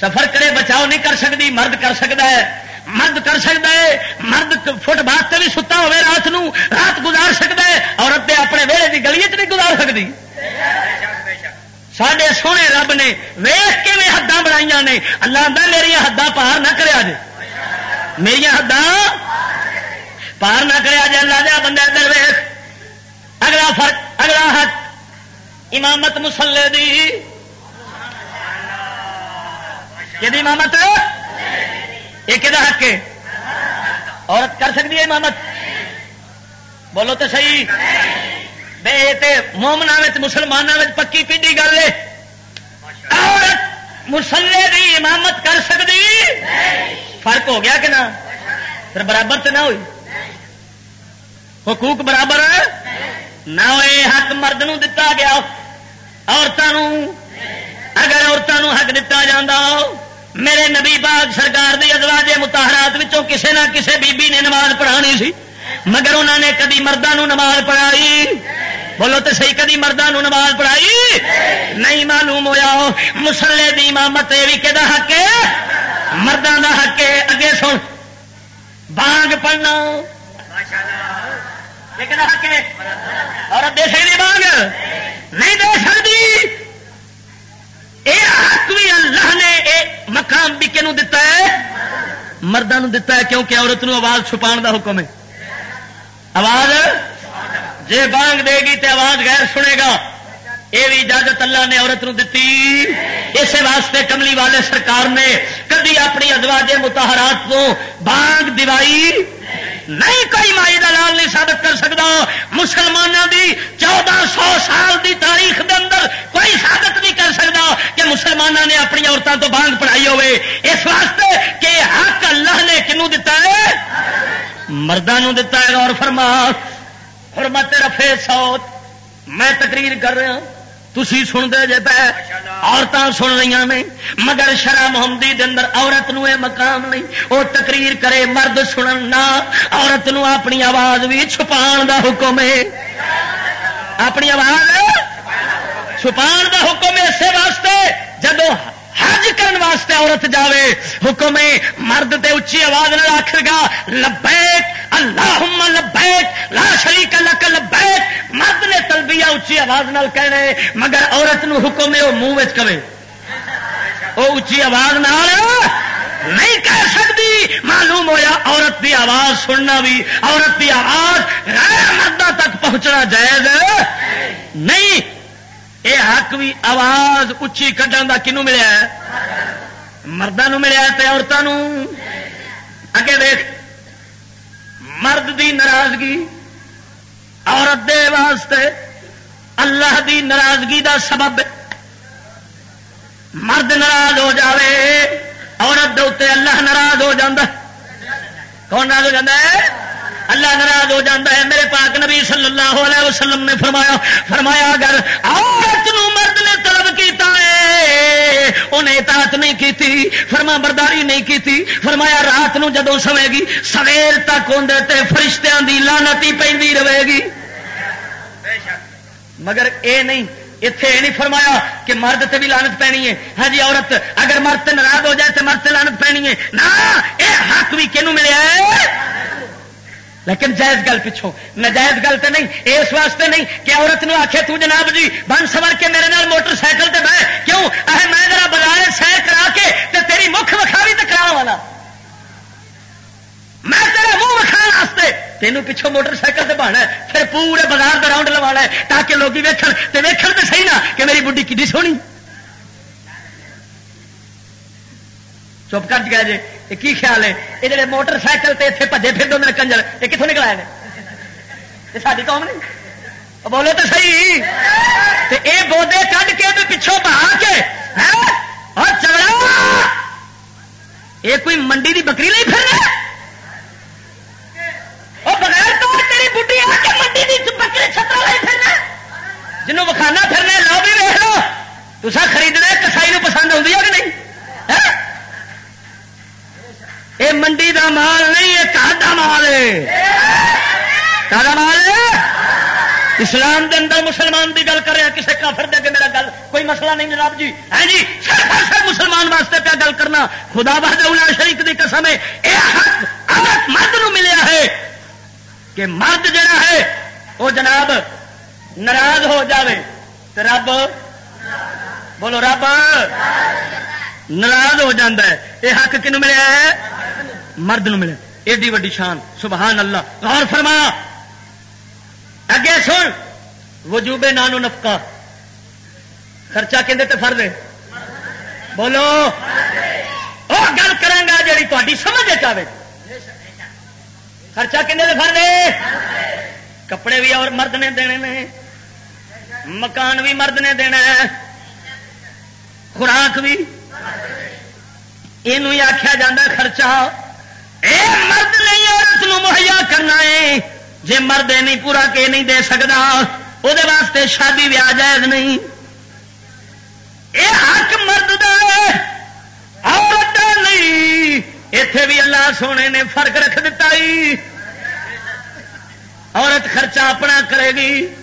سفر کرے، بچاؤ نہیں کر سکتی، مرد کر سکتا ہے۔ مرد کر سکتا ہے، مرد فٹ بات سے بھی ستا ہوئے رات نو، رات گزار سکتا ہے۔ عورت اپنے ویلے کی گلی چ نہیں گزار سکتی۔ سڈے سونے رب نے ویخ کے بھی حداں بنائی نے۔ اللہ آدھا میری حداں پار نہ کرے میری حداں پار نہ کرے اللہ دیا بندہ ادھر ویخ اگلا فرق، اگلا حق، امامت مسلے دی۔ کہ امامت یہ کہ حق ہے عورت کر سکتی ہے امامت؟ بولو تو صحیح۔ مومنا مسلمانوں پکی پیڈی گل ہے۔ عورت مسلے کی امامت کر سکتی؟ فرق ہو گیا کہ نہ؟ پھر برابر تو نہ ہوئی۔ حقوق برابر نہ ہوئے، حق مرد نو دتا گیا۔ عورتوں اگر عورتوں حق دتا جا میرے نبی باغ سرکار دی ازواج متحرات کسے نہ کسے بی بی نے نماز پڑھانی سی، مگر انہوں نے کدی مردوں نماز پڑھائی۔ بولو تو صحیح، کدی مردوں نماز پڑھائی؟ نہیں معلوم ہوا مسلے کی امامت یہ بھی کہ حق ہے؟ مردوں کا حق ہے۔ اگے سن۔ بانگ پڑھنا۔ حق ہے؟ اور دے سکتی بانگ؟ نہیں دے سکتی یہ حق بھی اللہ نے یہ مقام بھی کنو دتا ہے؟ مردوں دتا ہے کیونکہ عورت نو آواز چھپا دا حکم ہے۔ آواز؟ جی بانگ دے گی تو آواز غیر سنے گا۔ یہ بھی اجازت اللہ نے عورت نو دتی۔ اسی واسطے کملی والے سرکار نے کدی اپنی ازواج متحرات کو بانگ دیوائی نہیں۔ کوئی مائی دلال نہیں ثابت کر سکتا مسلمانوں دی چودہ سو سال دی تاریخ دے اندر کوئی ثابت نہیں کر سکتا کہ مسلمانوں نے تو بانگ پڑھائی ہوئے۔ اس واسطے کہ حق اللہ نے کنو دتا ہے؟ مردوں دتا ہے اور فرما۔ حرمت رفے سوت میں تقریر کر رہا ہوں۔ تھی سنتے جے پہ عورتیں سن رہی نے، مگر شرا محمدی دے اندر عورت نو مقام نہیں۔ وہ تقریر کرے مرد سننا عورت نو اپنی آواز بھی چھپا دا حکم ہے۔ اپنی آواز چھپا دا حکم ہے۔ اسی واسطے جدو حج کرن واسطے عورت جاوے۔ حکم مرد تے اچھی آواز نہ آخ گا، لبیک اللہ لبیک، لا شریک لک لبیک۔ مرد نے تلبیہ اچھی آواز نال کہنے مگر عورت نو حکم ہے وہ منہ کرے وہ اچھی آواز نال نہیں کہہ سکتی۔ معلوم ہویا عورت دی آواز سننا بھی، عورت دی آواز غیر مردہ تک پہنچنا جائز نہیں یہ حق بھی آواز اچھی کھڈن کا کنو ملیا مردوں ملیا عورتوں اگے دیکھ مرد دی ناراضگی، عورت دے واسطے اللہ دی ناراضگی دا سبب مرد ناراض ہو جاوے، عورت دے اللہ ناراض ہو جاتا کون ناراض ہو جاتا ہے؟ اللہ ناراض ہو جاتا ہے۔ میرے پاک نبی صلی اللہ علیہ وسلم نے فرمایا فرمایا اگر عورت نو مرد نے طلب کیتا ہے، انہیں اطاعت نہیں کی فرما برداری نہیں کی فرمایا رات نو جدو سوے گی، سویر تک اندر فرشتیاں دی لانتی پہ رہے گی۔ مگر اے نہیں اتے یہ نہیں فرمایا کہ مرد تے بھی لانت پینی ہے۔ ہاں جی عورت اگر مرد ناراض ہو جائے تو مرد سے لانت پینی ہے۔ نہ یہ حق بھی کنو ملیا ہے؟ لیکن جائز گل پچھوں۔ نجائز گل تو نہیں، اس واسطے نہیں کہ عورت نو آخے تو جناب جی بن سور کے میرے نال موٹر سائیکل تے بہ۔ کیوں؟ اہ میں ذرا بازار سیر کرا کے تے تیری مکھ وکھاوی تو کرا والا۔ میں تیرے منہ وکھان واسطے تینوں پچھوں موٹر سائیکل سے بہنا پھر پورے بازار کا راؤنڈ لوا ہے تاکہ لوگ ویکن تو ویکن تو صحیح نا کہ میری بڈی کی سونی۔ چپ کر گیا جی یہ کی خیال ہے؟ یہ جڑے موٹر سائیکل تے اتنے بجے پھر دو کنجر، یہ کتوں نکل آئے یہ ساری قوم نہیں؟ بولو تو صحیح۔ یہ بودے کھ کے پچھوں بہا کے اور چلا یہ کوئی منڈی کی بکری نہیں پھر وہ بغیر تو تیری بڈی آ کے منڈی کی بکری چھتر لائی پھرنا جنوں وکھانا پھرنا لو بھی ویس لو۔ تصا خریدنا کسائی پسند آتی ہے کہ نہیں یہ منڈی دا مال نہیں یہ کا مال ہے کا مال ہے اسلام دے اندر مسلمان دی گل کر رہا کسی کافر دے کے میرا گل، کوئی مسئلہ نہیں جناب جی؟ ہے جی سر مسلمان واسطے پیا گل کرنا۔ خدا بہد شریف کی قسم ہے یہ حق مرد نو ملیا ہے کہ مرد جڑا ہے وہ جناب ناراض ہو جاوے۔ تو رب، بولو رب، ناراض ہو جاتا ہے۔ یہ حق کنو ملیا ہے؟ مرد نو ملے ایڈی وڈی شان، سبحان اللہ۔ غور فرما۔ اگے سن وجوبے نانو نفکا خرچہ کہ فرد بولو۔ وہ گل کرا جی تاری سمجھ چاہے خرچہ کہ فرد کپڑے بھی اور مرد نے دینے نے۔ مکان بھی مرد نے دینا خوراک بھی یہ آخیا جا خرچہ۔ اے مرد نہیں، عورت مہیا کرنا ہے۔ جی مرد نہیں پورا کے نہیں دے سکتا وہ واسطے شادی ویا جائز نہیں۔ اے حق مرد عورت نہیں۔ اتے بھی اللہ سونے نے فرق رکھ دیتا ہی۔ عورت خرچہ اپنا کرے گی،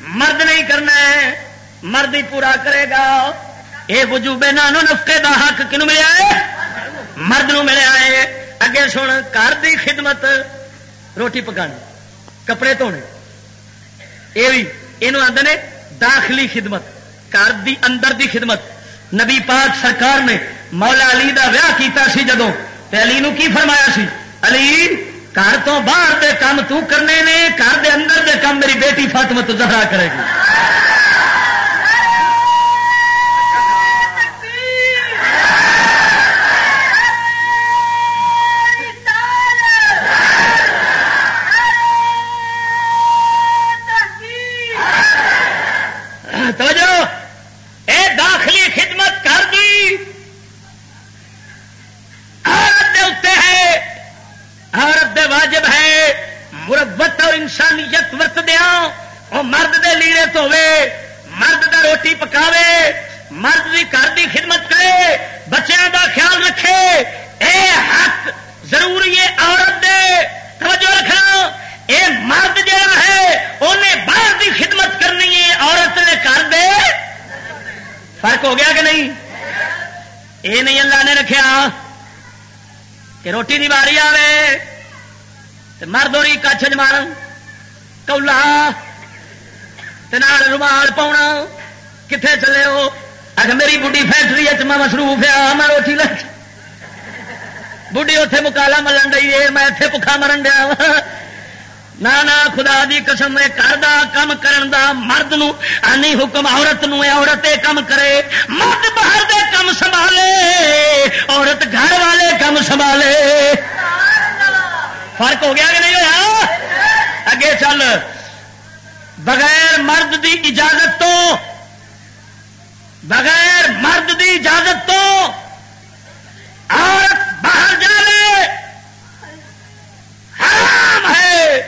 مرد نہیں کرنا ہے، مرد ہی پورا کرے گا۔ یہ وجوبے نانو نفقے دا حق کنو ملیا ہے؟ مرد نو ملیا ہے۔ اگے سن، گھر دی خدمت، روٹی پکانی۔ کپڑے دھونے۔ یہ بھی یہ آدھے داخلی خدمت، گھر دی اندر دی خدمت۔ نبی پاک سرکار نے مولا علی دا ویاہ کیتا سی جدو تے علی نو کی فرمایا سی؟ علی، گھر تو باہر دے کام تو کرنے نے، گھر دے اندر دے کام میری بیٹی فاطمہ تو زہرا کرے گی۔ مردوری کچھ مار کولا رومال پاؤنا کتنے چلے ہو؟ اگر میری بڑھی فیکٹری میں مصروف ہے میں روٹی لے بڑھی اتے مکالا ملن رہی ہے میں اتنے بکھا مرن دیا نہ خدا دی قسم گھر دا کام کرن دا مرد نو، آنی حکم عورت نو عورت کام کرے۔ مرد باہر دے کام سنبھالے، عورت گھر والے کام سنبھالے۔ فرق ہو گیا کہ نہیں ہوا اگے چل۔ بغیر مرد دی اجازت تو، بغیر مرد دی اجازت تو عورت باہر جانے حرام ہے۔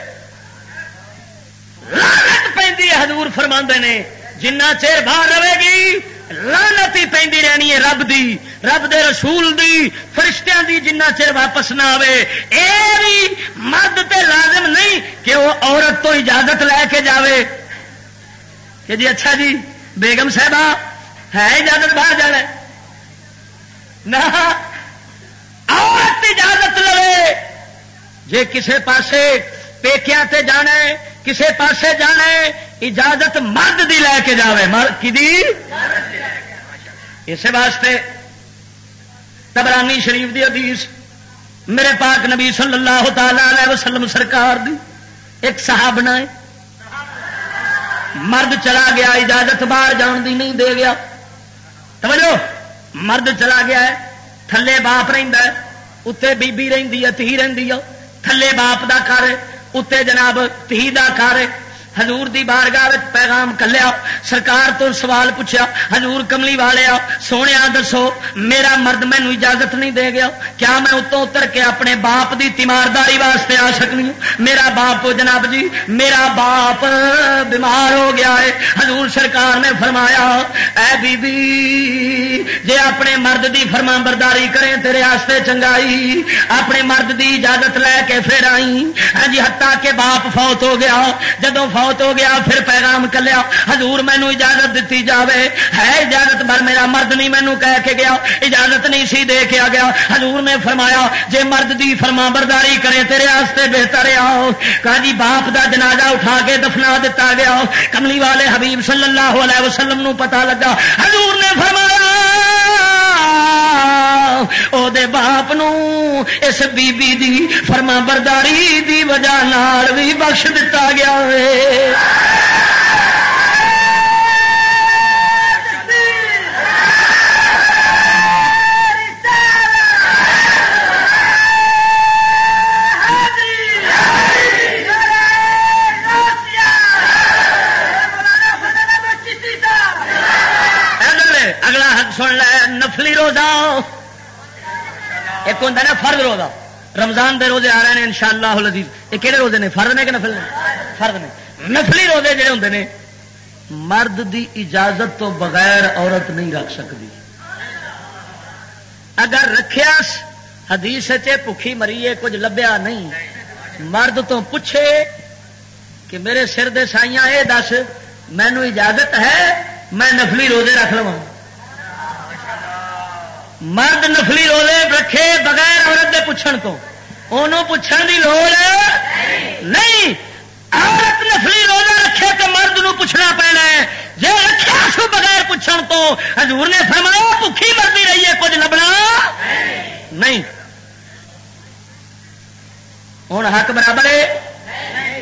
لانت پہ حضور فرما نے، جنہ چیر باہر رہے گی لانت ہی پہ رہنی ہے رب دی، رب دے رسول دی، فرشتیاں دی جنہ چیر واپس نہ آئے اے بھی مرد تے لازم نہیں کہ وہ عورت تو اجازت لے کے جاوے۔ کہ جی اچھا جی بیگم صاحبہ، ہے اجازت باہر جانا نہ، عورت اجازت لے جے کسے پاسے پیکیا تے جانا کسے پاسے جانا اجازت مرد دی لے کے جاوے۔ مرد کی دی؟ اسی واسطے تبرانی شریف دی حدیث میرے پاک نبی صلی اللہ تعالی علیہ وسلم سرکار دی۔ ایک صاحب ہے۔ مرد چلا گیا، اجازت باہر جان دی نہیں دے گیا۔ توجہ، مرد چلا گیا ہے، تھلے باپ اتنے بیبی رہی ہے، تھی رہی ہے۔ تھلے باپ دا کر اتنے جناب تھی دا کر ہزور کی بارگاہ پیغام کلیا، سرکار تو سوال پوچھا ہزور کملی والے سونے دسو، میرا مرد مینو اجازت نہیں دے گیا، کیا میں اتوں اتر کے اپنے باپ کی تیمارداری واسطے آ سکنی ہوں؟ میرا باپ جناب جی میرا باپ بیمار ہو گیا ہے۔ ہزور سرکار نے فرمایا، اے بی بی جے اپنے مرد دی فرما برداری کریں تیرے آستے چنگائی، اپنے مرد دی اجازت لے کے پھر آئی ہاں جی ہتا کے باپ فوت ہو گیا جدو فوت فوت ہو گیا، پھر پیغام کلیا، حضور مینو اجازت دیتی جاوے۔ ہے اجازت پر میرا مرد نہیں مینو کہہ کے گیا، اجازت نہیں سی دے کے آ گیا۔ حضور نے فرمایا، جے مرد دی فرما برداری کرے تیرے آستے بہتر آؤ۔ کہا جی باپ دا جنازہ اٹھا کے دفنا دیتا گیا۔ کملی والے حبیب صلی اللہ علیہ وسلم نو پتا لگا۔ حضور نے فرمایا او دے باپ نو اس بی بی دی فرما برداری دی وجہ نال بھی بخش دتا گیا ہے اگلا حق سن لے، نفلی روزہ۔ ایک ہوں نا فرد روزہ۔ رمضان دے روزے آ رہے ہیں ان شاء اللہ یہ کہڑے روزے نے، فرد نے کہ نفل نے؟ فرد نے۔ نفلی روزے جڑے ہوں نے، مرد دی اجازت تو بغیر عورت نہیں رکھ سکتی۔ اگر رکھیا حدیث بھوکھی مری ہے، کچھ لبیا نہیں۔ مرد تو پوچھے کہ میرے سر دے سائیاں یہ دس مینو اجازت ہے، میں نفلی روزے رکھ لوا مرد نفلی روزے رکھے بغیر عورت دے پوچھن تو۔ انہوں پوچھنے کی لوڑ نہیں۔ عورت نفلی روزہ رکھے تو مرد نو پوچھنا پینا ہے۔ جی رکھا سو بغیر پوچھن تو حضور نے فرمایا، بھوکھی مرضی رہی ہے، کچھ لبنا؟ نہیں۔ ہوں حق برابر ہے؟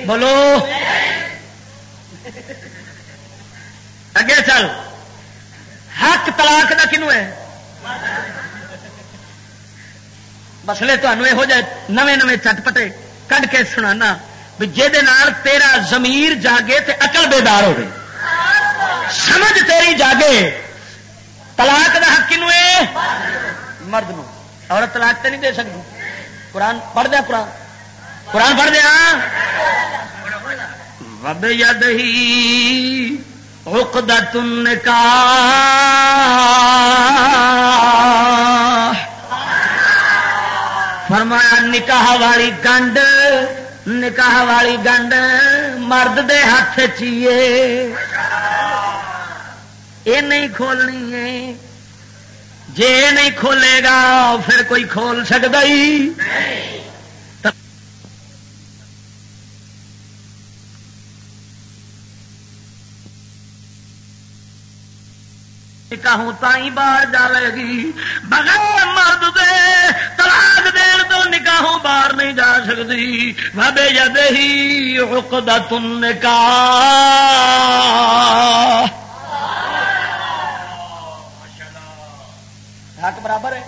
بولو۔ اگے چل۔ حق تلاک کا کنو ہے؟ مسلے تمہیں یہو جہ نویں نویں چٹ پٹے کھ کے سنانا بھی تیرا زمیر جاگے تے اقل بیدار ہو سمجھ تیری جاگے۔ طلاق کا حق کنو مرد نو۔ عورت طلاق تے نہیں دے سکتی قرآن پڑھ دیا قرآن۔ قرآن پڑھ دیا۔ رب ید ہی تم کا فرمایا، نکاح والی گنڈ، نکاح والی گنڈ مرد دے ہاتھ چیے یہ نہیں کھولنی ہے۔ جے نہیں کھولے گا، پھر کوئی کھول سکتا ہی کہوں تھی باہر جائے گی بغیر مرد دے طلاق دین تو نکاحوں باہر نہیں جا سکتی۔ بابے جد ہی حقد تم نکاح۔ حق برابر ہے؟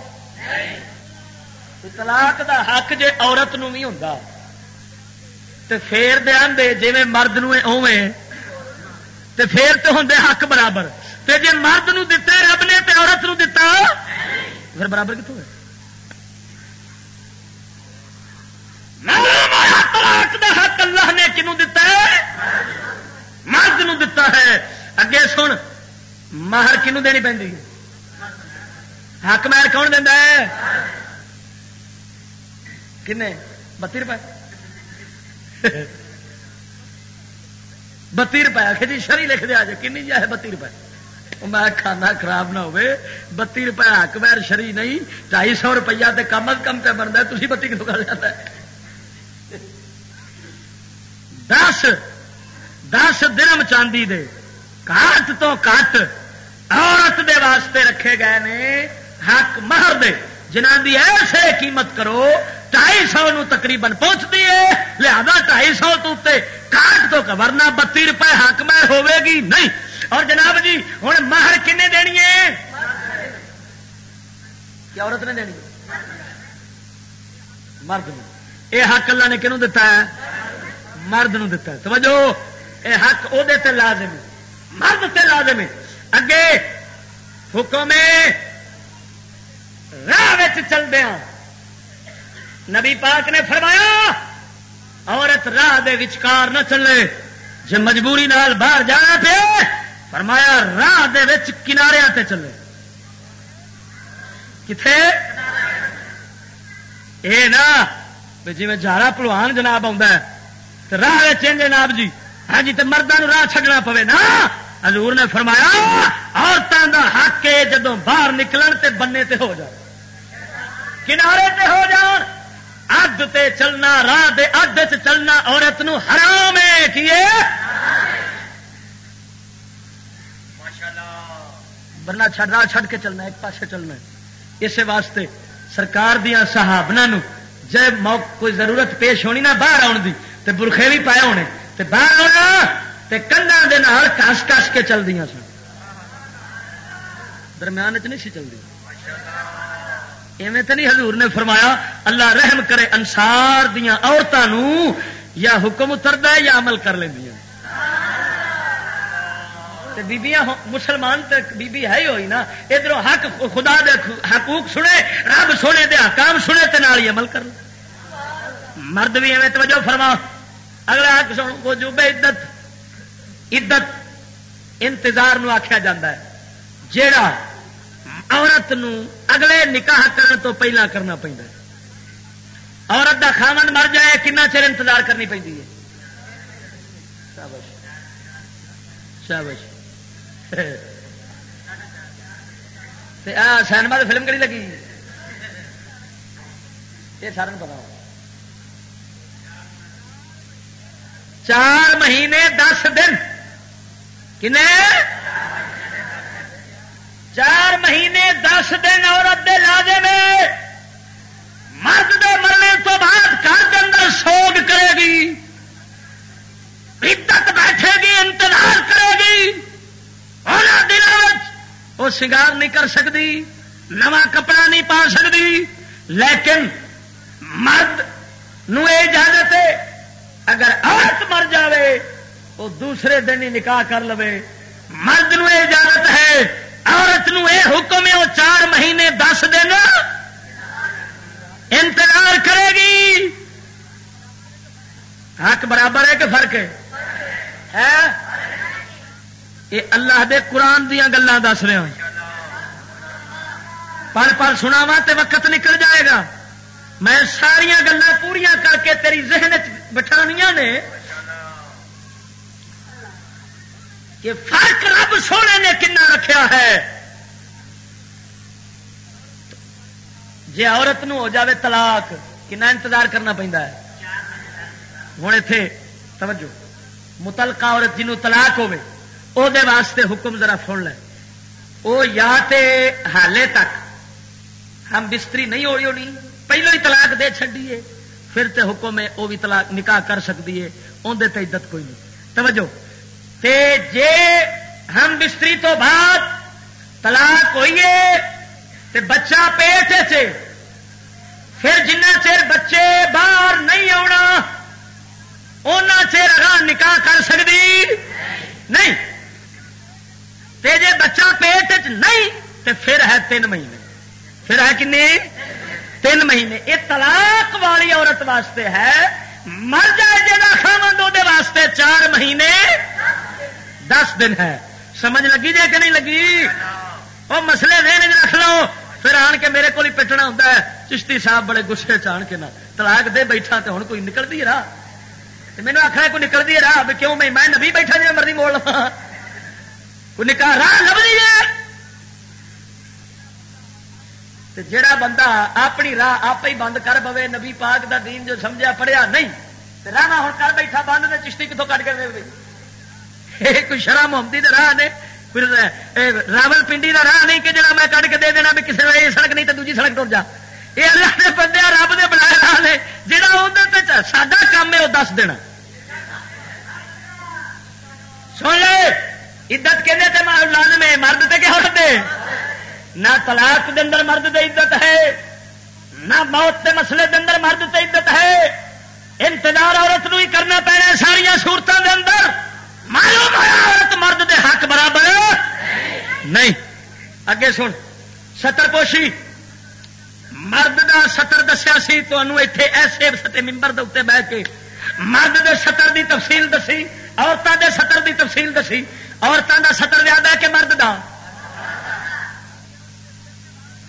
طلاق دا حق جے عورت نو بھی ہوں تو پھر دے جی مرد نو اوے تو پھر تو ہوں حق برابر۔ تے جے مرد نو دتا رب نے تے عورت نو دتا پھر برابر کتوں ہے؟ طلاق دا حق اللہ نے کنو دتا ہے؟ مرد نو دتا ہے۔ اگے سن، مہر کنو دینی پہ حق مہر کون دینا ہے؟ کن بتی روپئے بتی روپئے آخر جی شری لکھ دیا جی کنی جی ہے بتی روپئے میں کھانا خراب نہ ہوئے، بتی روپئے حق میر شری نہیں، ڈھائی سو روپیہ کم از کم پہ بنتا تھی بتی کتوں کر جاتا ہے؟ دس دس درم چاندی دے کٹ تو کٹ عورت دے واسطے رکھے گئے نے حق مہر دے جنہ دی ایسے قیمت کرو ڈائی سو نو تقریباً پہنچتی ہے لہذا ڈائی سو تو کاٹ تو ورنہ بتی روپئے حق مہر ہوے گی، نہیں۔ اور جناب جی ہوں مہر کن دینی ہے؟ کیا عورت نے دینی؟ مرد یہ حق اللہ نے کنوں دتا ہے؟ مرد نو دتا ہے۔ توجہ یہ حق وہ لازم مرد تے لازم اگے حکم راہ چلدیا نبی پاک نے فرمایا عورت راہ دے وچکار نہ چلے جی مجبوری نال باہر جانا پہ فرمایا، راہ دے کنارے تے چلے۔ کتنے یہ نا جی جارا پلوان جناب آ راہ جناب جی ہاں جی تو مردوں راہ چڈنا پوے نا۔ حضور نے فرمایا عورتوں کا حق ہے جدو باہر نکلن تے بننے تے ہو جائے کنارے تے ہو جان۔ اد تے چلنا، راہ دے اد چلنا عورت نو حرام ہے کیے برنا چڑ راہ چھڈ کے چلنا ایک پاسے چلنا اسی واسطے سرکار دیا صحابنا جب کوئی ضرورت پیش ہونی نا باہر آن دی، تے برخے بھی پائے ہونے۔ تے باہر آنا تے کنڈا دے نال کس کس کے چل دیا سن۔ درمیان چ نہیں سی چلتی ایویں تو نہیں حضور نے فرمایا، اللہ رحم کرے انسار دیا عورتوں یا حکم اترتا ہے یا عمل کر لیا بیبیاں مسلمان تے بیبی ہے ہی ہوئی نا، ادھر حق خدا دے حقوق سنے، رب سونے دے حکام سنے تے نال ہی عمل کر مرد بھی ایویں توجہ فرما اگلا حق سن کو جو بے عدت عدت انتظار نو آخیا جا جیڑا عورت نو اگلے نکاح کرنے تو پہلا کرنا پہنتا ہے۔ عورت دا خامن مر جائے، کنا چر انتظار کرنی پہ شابش شابش سینما فلم کہڑی لگی؟ یہ سارے پتا چار مہینے دس دن۔ کنے؟ چار مہینے دس دن عورت دے لازے میں مرد دے مرنے تو بعد گھر کے اندر سوگ کرے گی۔ عدت بیٹھے گی، انتظار کرے گی۔ وہ سنگار نہیں کر سکتی نواں کپڑا نہیں پا سکتی لیکن مرد نو اجازت ہے، اگر عورت مر جاوے وہ دوسرے دن ہی نکاح کر لو مرد نو اجازت ہے، عورت نو اے حکم ہے وہ چار مہینے دس دن انتظار کرے گی۔ حق برابر ہے کہ فرق ہے؟ یہ اللہ دے قرآن دیا گلان دس رہا پل پل سنا وا تو وقت نکل جائے گا۔ میں ساریا گلان پوریا کر کے تیری ذہن بٹھانیاں نے کہ فرق رب سونے نے کنا رکھا ہے۔ جی عورت نو ہو جاوے طلاق، کنا انتظار کرنا پہنتا ہے۔ ہوں اتے توجہ متلقہ عورت جنوں طلاق ہوے او دے واسطے حکم ذرا سن لے او یا تے حالے تک ہم بستری نہیں ہوئی ہونی پہلو ہی طلاق دے چڈیے پھر تے حکم ہے وہ بھی طلاق نکاح کر سکتی ہے اندر تے عدت کوئی نہیں توجہ تے جے ہم بستری تو بعد طلاق ہوئیے تے بچہ پیٹ سے پھر جنہ چیر بچے باہر نہیں آنا ان چیر اگر نکاح کر سکتی نہیں تے جے بچہ پیٹ چ نہیں تے پھر ہے تین مہینے۔ پھر ہے کن تین مہینے۔ یہ طلاق والی عورت واسطے ہے۔ مر جائے جا خامد وہ واسطے چار مہینے۔ دس دن ہے۔ سمجھ لگی جائے کہ نہیں لگی؟ وہ مسئلے دین رکھ لو۔ پھر آن کے میرے کو پٹنا ہوتا ہے۔ چشتی صاحب بڑے گسے چان کے نہ تلاک دے بیٹھا تو ہوں کوئی نکلتی راہ؟ مینو آخر کوئی نکلتی ہے راہ؟ کیوں میں میں نبی بیٹھا جی مرضی بول لوا نکاح راہ لب ہے جڑا بندہ اپنی راہ آپ ہی بند کر پوے نبی پاک دا دین جو سمجھا پڑھیا نہیں راہ ہوں کر بیٹھا، بند نے چشتی کتوں کٹ کے دے کوئی شرح محمدی دے راہ نے راول پنڈی کا راہ نہیں کہ جڑا میں کٹ کے دے دینا بھی کسی نے یہ سڑک نہیں تو دوجی سڑک ٹر جا۔ یہ اللہ نے بندے، رب نے بنایا راہ نے جہاں اندر سا کام ہے وہ دس دینا۔ سن لے۔ عدت کہ لان میں مرد تے کیا ہوتے نہ طلاق دے اندر مرد دے عزت ہے، نہ موت کے مسئلے دے اندر مرد تے عزت ہے۔ انتظار عورت نو ہی کرنا پینا ساریا سورتوں کے اندر۔ معلوم عورت مرد دے حق برابر نہیں۔ اگے سن۔ ستر پوشی۔ مرد دا ستر دسیا سی تو ایتھے ایسے ستے ممبر دے اتنے بہ کے۔ مرد دے ستر دی تفصیل دسی عورتوں دے ستر دی تفصیل دسی۔ عورتوں دا ستر زیادہ کہ مرد دا؟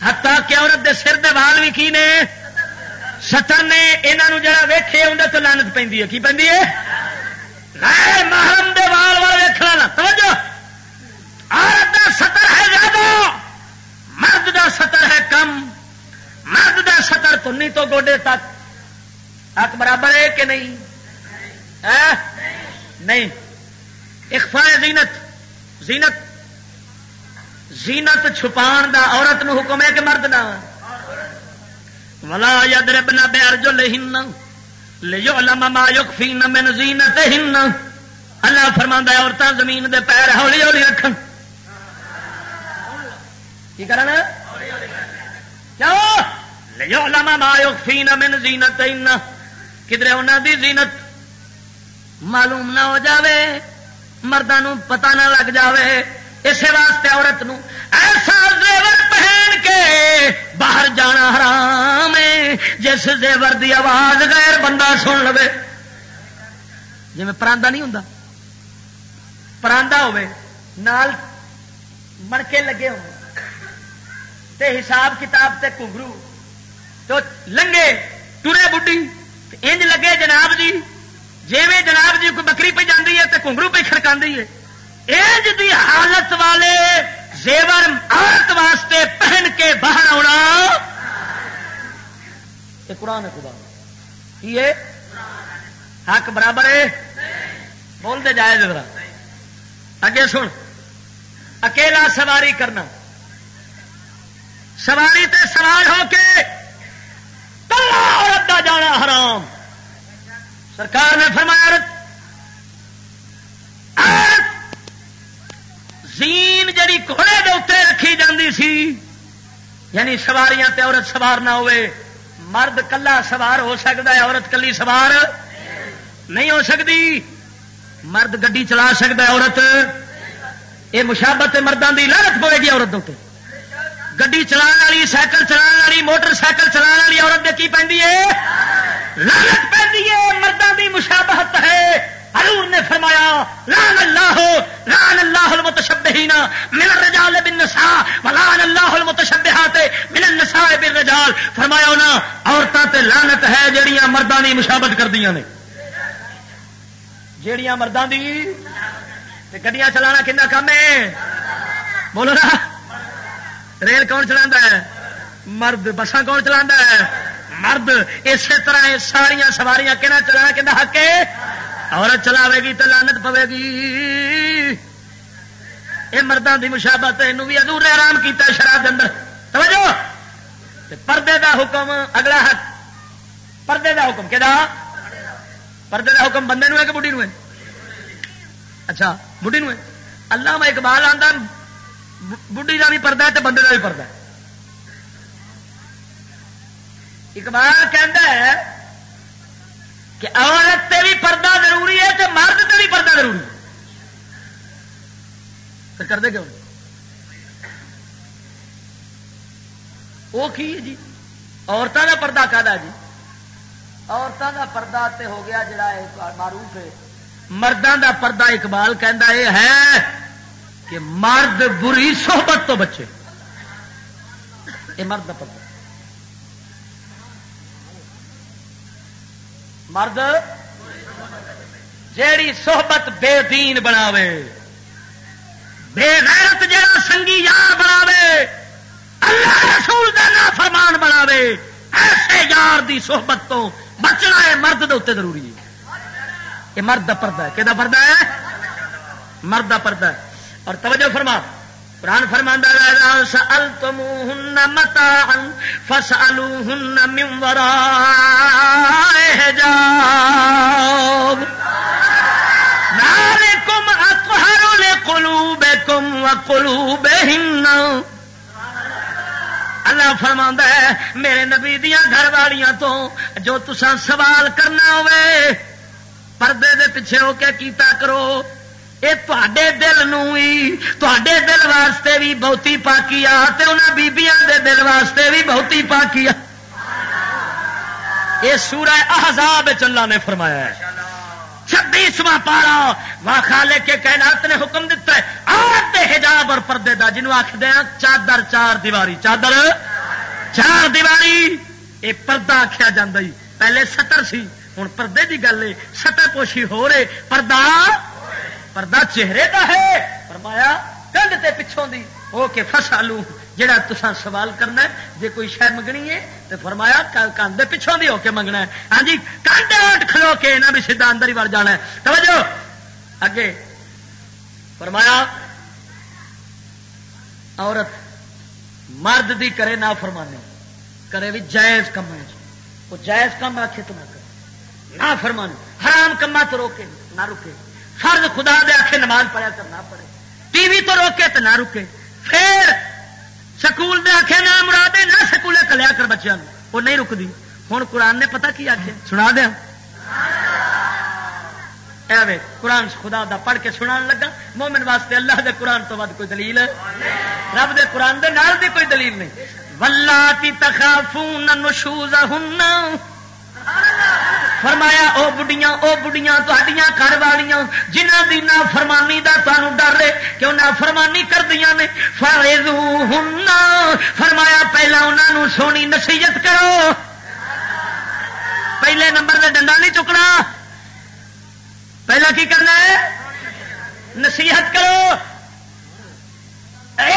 ہتا کہ عورت دے سر دے وال بھی کی نے؟ ستر نے یہاں جا ویخے اندر تو لانت پہ کی پہ محرم دے وال وال ویکنا توجہ! عورت دا ستر ہے زیادہ، مرد دا ستر ہے کم، مرد دا ستر تنی تو گوڈے تک۔ حق برابر ہے کہ نہیں؟ ہاں؟ نہیں۔ اخفاء زینت۔ زینت زینت چھپان دا عورت نو حکم ہے کہ مرد نہ ولا یدرب نہ بے ارجو لہن لو لما ما یکفین من زینت ہن اللہ فرما عورتیں زمین دے پیر ہولی ہولی رکھ کی کرنا؟ کیوں لو لما ما یکفین من زینت ہن کدھر انہوں دی زینت معلوم نہ ہو جاوے۔ مردوں پتہ نہ لگ جاوے اسی واسطے عورت نو ایسا زیور پہن کے باہر جانا حرام ہے، جس زیور دی آواز غیر بندہ سن لو جی پراندہ نہیں ہوں پراندہ ہوے نال مڑکے لگے ہو تے حساب کتاب تے کگرو تو لنگے ٹورے بڈی انج لگے جناب جی۔ جی میں جناب جی کوئی بکری پہ جاتی ہے تو کنگرو پہ کھڑکا ہے۔ ایج دی حالت والے زیور عورت واسطے پہن کے باہر آنا یہ قرآن ہے خدا یہ حق برابر ہے؟ بول دے جائے ذرا۔ اگے سن۔ اکیلا سواری کرنا۔ سواری تے سوار ہو کے عورت کا جانا حرام۔ سرکار نے فرمایا زین جڑی گھوڑے دے اتنے رکھی جاندی سی یعنی سواریاں تے عورت سوار نہ ہوئے، مرد کلا سوار ہو سکتا ہے، عورت کلی سوار نہیں ہو سکتی، مرد گڈی چلا سکتا ہے، عورت یہ مشابت مردوں کی لالت پوے گی عورت گڈی چلا والی، سائیکل چلا والی، موٹر سائیکل چلا والی عورت کی پہ لالت پہ مردوں کی مشابہت ہے۔ حضور نے فرمایا لان اللہ لان اللہ المتشبہین من الرجال بالنساء ولان اللہ المتشبہات من النساء بالرجال۔ فرمایا ہونا عورتاں تے لعنت ہے جڑیاں مرداں دی مشابہت کردیاں نے۔ جیڑیاں مرداں دی، تے گڈیاں چلانا کنا کم ہے؟ بولو نا۔ ریل کون چلا ہے؟ مرد، بساں کون چلا ہے؟ مرد، اسی طرح ساریا سواریاں کہنا چلانا کہنا حق ہے؟ عورت چلاوے گی تو لانت پوے گی۔ یہ مردوں کی مشابت یہ بھی ادور آرام کیا شراب اندر۔ توجہ! پردے دا حکم اگلا حق۔ پردے دا حکم کہ پردے دا حکم بندے ہے کہ بڑھی نو اچھا بڑھی نو اللہ میں اقبال آتا بڑھی کا بھی پردہ ہے تو بندے کا بھی پردہ ہے۔ اقبال ہے کہ عورت تے بھی پردہ ضروری ہے تو مرد تے بھی پردہ ضروری ہے۔ پھر کر دے کیوں وہ کی جی؟ عورتوں کا پردہ کہا جی؟ عورتوں کا پردہ تے ہو گیا جڑا معروف ہے۔ مردوں کا پردہ اقبال کہہ ہے۔ کہ مرد بری صحبت تو بچے۔ یہ مرد کا پردہ مرد جیڑی صحبت بے دین بناوے، بے غیرت جڑا سنگی یار بناوے، اللہ رسول کا نا فرمان بنا ایسے یار دی صحبت تو بچنا ہے مرد دے اتنے ضروری۔ ہے یہ مرد کا پردہ ہے۔ کہ پردہ ہے؟ مرد کا پردہ ہے۔ اور توجہ فرما قرآن فرماندہ سل تم ہن متا فسالو ہن ممورا جا کم اکہر کلو بے کم کلو بے اللہ فرما ہے، میرے نبی دیا گھر والیاں تو جو تسا سوال کرنا ہوئے، پردے دے پیچھے ہو کے کیتا کرو۔ یہ تے دل تے دل واسطے بھی بہتی پاکی آ بیبیاں دے دل واسطے بھی بہتی پاکی آ یہ سورہ احزاب چلا نے فرمایا ہے چھبیسواں پارا واہ خالے کے کائنات نے حکم دیتا ہے آتے حجاب اور پردے دا جنوب آخ چادر چار دیواری چادر چار دیواری یہ پردہ آخیا جا پہلے ستر سی ہوں پردے کی گل ہے سطر پوشی ہو رہے پردہ پردہ چہرے کا ہے۔ فرمایا کنڈ تے پچھوں دی۔ ہو کے فسالو جہاں تسا سوال کرنا ہے جی کوئی شہ منگنی ہے تو فرمایا کندھ پچھوں دی ہو کے منگنا ہے۔ ہاں جی کنڈ وٹ کھلو کے یہاں بھی سیدا اندر ہی وڑ جانا ہے۔ توجہ۔ اگے، فرمایا، عورت مرد دی کرے نہ فرمانے کرے بھی جائز کم وہ جائز کم آخے تو نہ کرے۔ نہ فرمانے حرام کما تو روکے، نہ رکے۔ فرض خدا دے آخے نماز پڑھیا کرنا پڑے۔ ٹی وی تو روکے تو نہ رکے۔ پھر سکول دے آخے نہ مرادے، نہ سکولے کلیا کر بچوں وہ نہیں رکتی ہوں قرآن نے پتا کی آخے سنا دیا۔ قرآن خدا دا پڑھ کے سنا لگا۔ مومن واسطے اللہ دے قرآن تو ود کوئی دلیل رب دے قرآن دے نال دی کوئی دلیل نہیں۔ ولہ تخافون نشوز فرمایا، او بڑیاں او بڑیاں تڈیاں گھر والیاں جنہ دی نا فرمانی دا تانوں ڈر رہے کہ نا فرمانی کردیاں نے فارزو ہن فرمایا، پہلا انہاں سونی نصیحت کرو. پہلے نمبر دے ڈنڈا نہیں چکنا۔ پہلا کی کرنا ہے؟ نصیحت کرو۔ اے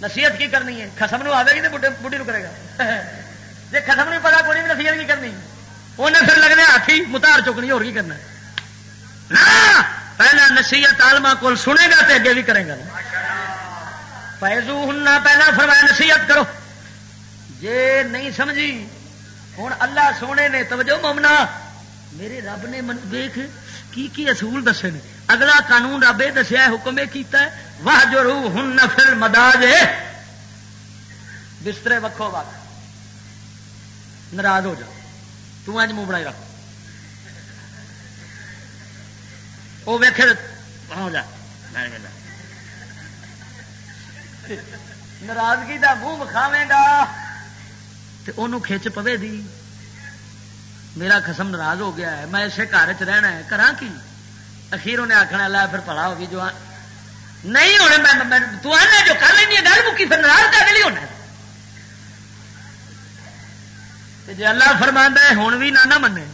نصیحت کی کرنی ہے؟ خسم نو آئے گی تو بڑھی نو کرے گا۔ جی ختم نہیں پتا، کوئی نصیحت کی کرنی۔ انہیں پھر لگنے ہاتھی، متار چکنی، اور کی کرنا پہلا نصیحت آلما کو سنے گا تو اگے بھی کرے گا۔ پیزو ہن پہلا فرمایا نصیحت کرو۔ جے نہیں سمجھی ہوں اللہ سونے نے، توجہ مومنا، میرے رب نے من، دیکھ، کی کی اصول دسے نے؟ اگلا قانون رب یہ دسیا حکم یہ کیتا ہے واہ جو روح ہن پھر مداج بسترے وکھو وقت ناراض ہو جا۔ تج منہ بنا رکھ۔ وہ ویخ ہو جا۔ ناراضگی کا منہ بکھاوے گا۔ تو انہوں کھچ پوے دی۔ میرا خسم ناراض ہو گیا ہے۔ میں اسے گھر چ رہنا ہے۔ کرا کی؟ اخیر انہیں آخنا لا پھر پڑا ہوگی جو نہیں ہونے میں تو آنا جو کر لینی گل مکی، پھر ناراض کر لی ہونا جی اللہ فرما ہے ہوں بھی نہ منے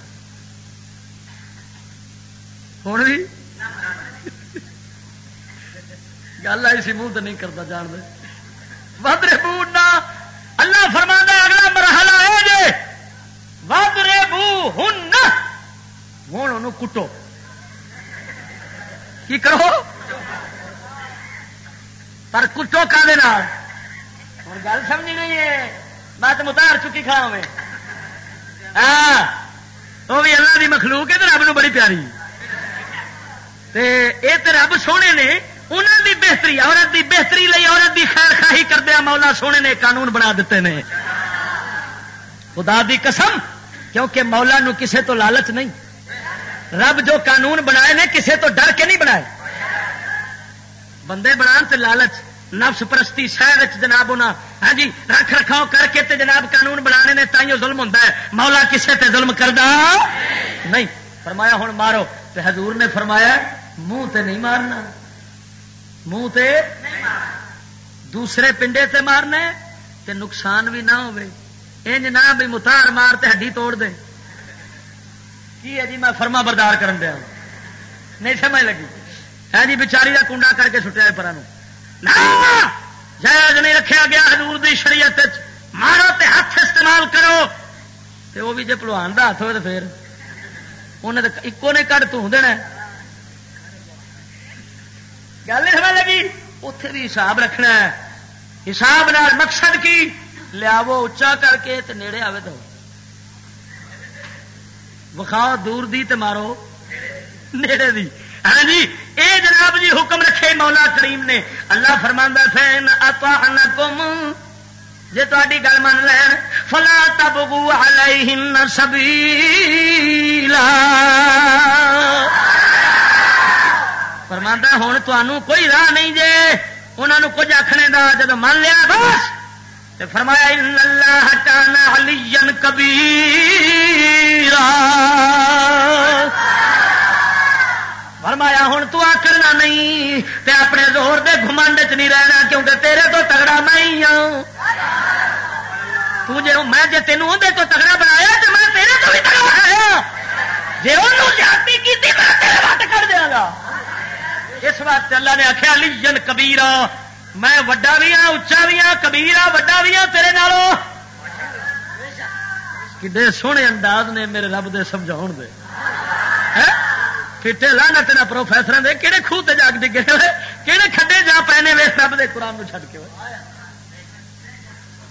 ہوں بھی گل آئی سی، منہ تو نہیں کرتا، جان دے۔ بدرے بوٹنا اللہ فرما اگلا مرحلہ ہے جی بدرے بو ہوں ہوں کٹو۔ کی کرو؟ پر کٹو کا گل سمجھ نہیں ہے۔ میں تو متار چکی کھا میں ہاں، وہ بھی اللہ کی مخلوق ہے رب نو بڑی پیاری۔ یہ تو رب سونے نے انہوں دی بہتری، عورت دی بہتری لئی عورت دی خیر خاہی کردیا مولا سونے نے قانون بنا دیتے ہیں خدا دی قسم، کیونکہ مولا نو کسے تو لالچ نہیں۔ رب جو قانون بنائے نے، کسے تو ڈر کے نہیں بنائے۔ بندے بنا لالچ۔ نفس پرستی شہر جناب ہونا ہاں جی رکھ رکھاؤ کر کے تے جناب قانون بنا نے تائیوں ظلم ہوتا ہے۔ مولا کسے تے ظلم کردا نہیں۔ فرمایا ہوں مارو۔ تے حضور نے فرمایا منہ تے نہیں مارنا۔ منہ تے دوسرے پنڈے تے مارنا تے نقصان بھی نہ ہوئے۔ انج نہ بھی متار مار تے ہڈی توڑ دے۔ کی ہے جی؟ میں فرما بردار کرن دیا نہیں سمجھ لگی۔ ہے جی بچاری کا کنڈا کر کے سٹیا پرا جائز نہیں رکھا گیا حضور دی شریعت مارو تے ہاتھ استعمال کرو۔ تے وہ بھی جی پلوان کا ہاتھ ہوئے تو پھر۔ انہیں تو ایکو نے کٹ دینا گل نہیں سمجھ لگی؟ اتے بھی حساب رکھنا ہے۔ حساب نال مقصد کی؟ لیاو اچا کر کے تے نیڑے آوے تو۔ وکھاؤ دور دی تے مارو۔ نیڑے دی۔ ہاں جی اے جناب جی حکم رکھے مولا کریم نے۔ اللہ فرما فین اطاعنکم جی تاری گل من لین، فلا تبغوا علیہن سبیلا۔ فرما ہوں تمہوں کوئی راہ نہیں جے۔ انہوں کچھ آخنے دا جب من لیا بس۔ فرمایا، ان اللہ کان علی کبیرا۔ فرمایا ہوں تو آکرنا نہیں، تے اپنے زور دے گھمنڈ چ نہیں رہنا، کیونکہ تیرے تو تگڑا میں ہی ہوں تجھے میں جی تینوں اندر تو تگڑا بنایا تو میں تیرے تو بھی تگڑا بنایا۔ جی انہوں جاتی کی میں تیرے وقت کر دیا گا۔ اس واسطے اللہ نے آخیا لیجن کبیر میں وڈا بھی ہاں اچا بھی ہاں کبیر ہاں وڈا بھی ہاں تیرے نالوں کڈے سونے انداز نے میرے رب دے سمجھاؤ دے۔ پیٹے لانا تیرا پروفیسر دے کہڑے خوہ تے جاگ ڈگے ہوئے؟ کہڑے کھڈے جا پہنے وے رب دے قرآن کو چھڈ کے ہوئے؟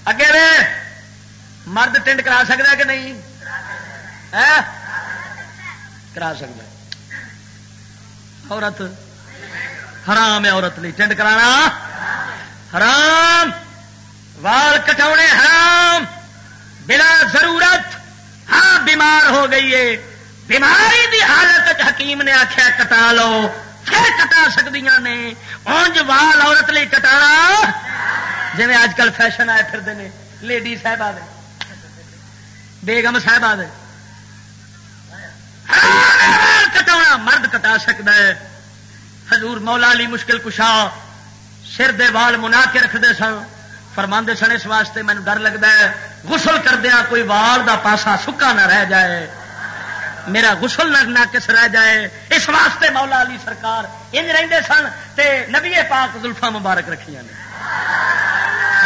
اگے وے، مرد ٹنڈ کرا سکتا کہ نہیں؟ کرا سکتا عورت، حرام ہے عورت لی ٹنڈ کرانا؟ حرام۔ وال کٹونے حرام۔ بلا ضرورت۔ ہاں بیمار ہو گئی ہے۔ بیماری دی حالت حکیم نے آخیا کٹا لو پھر کٹا سکتی نے۔ اونج وال عورت لی کٹا جی اج کل فیشن آئے پھرتے ہیں لیڈی صاحب بیگم صاحب کٹا مرد کٹا سکتا ہے۔ حضور مولا علی مشکل کشا سر دے وال منا کے رکھتے سن۔ فرما سن اس واسطے مینو ڈر لگتا ہے۔ غسل کردیا کوئی وال دا پاسا سکا نہ رہ جائے۔ میرا غسل نہ کس رہ جائے۔ اس واسطے مولا علی سرکار ان رہتے سن تے نبی پاک زلفا مبارک رکھیا نے۔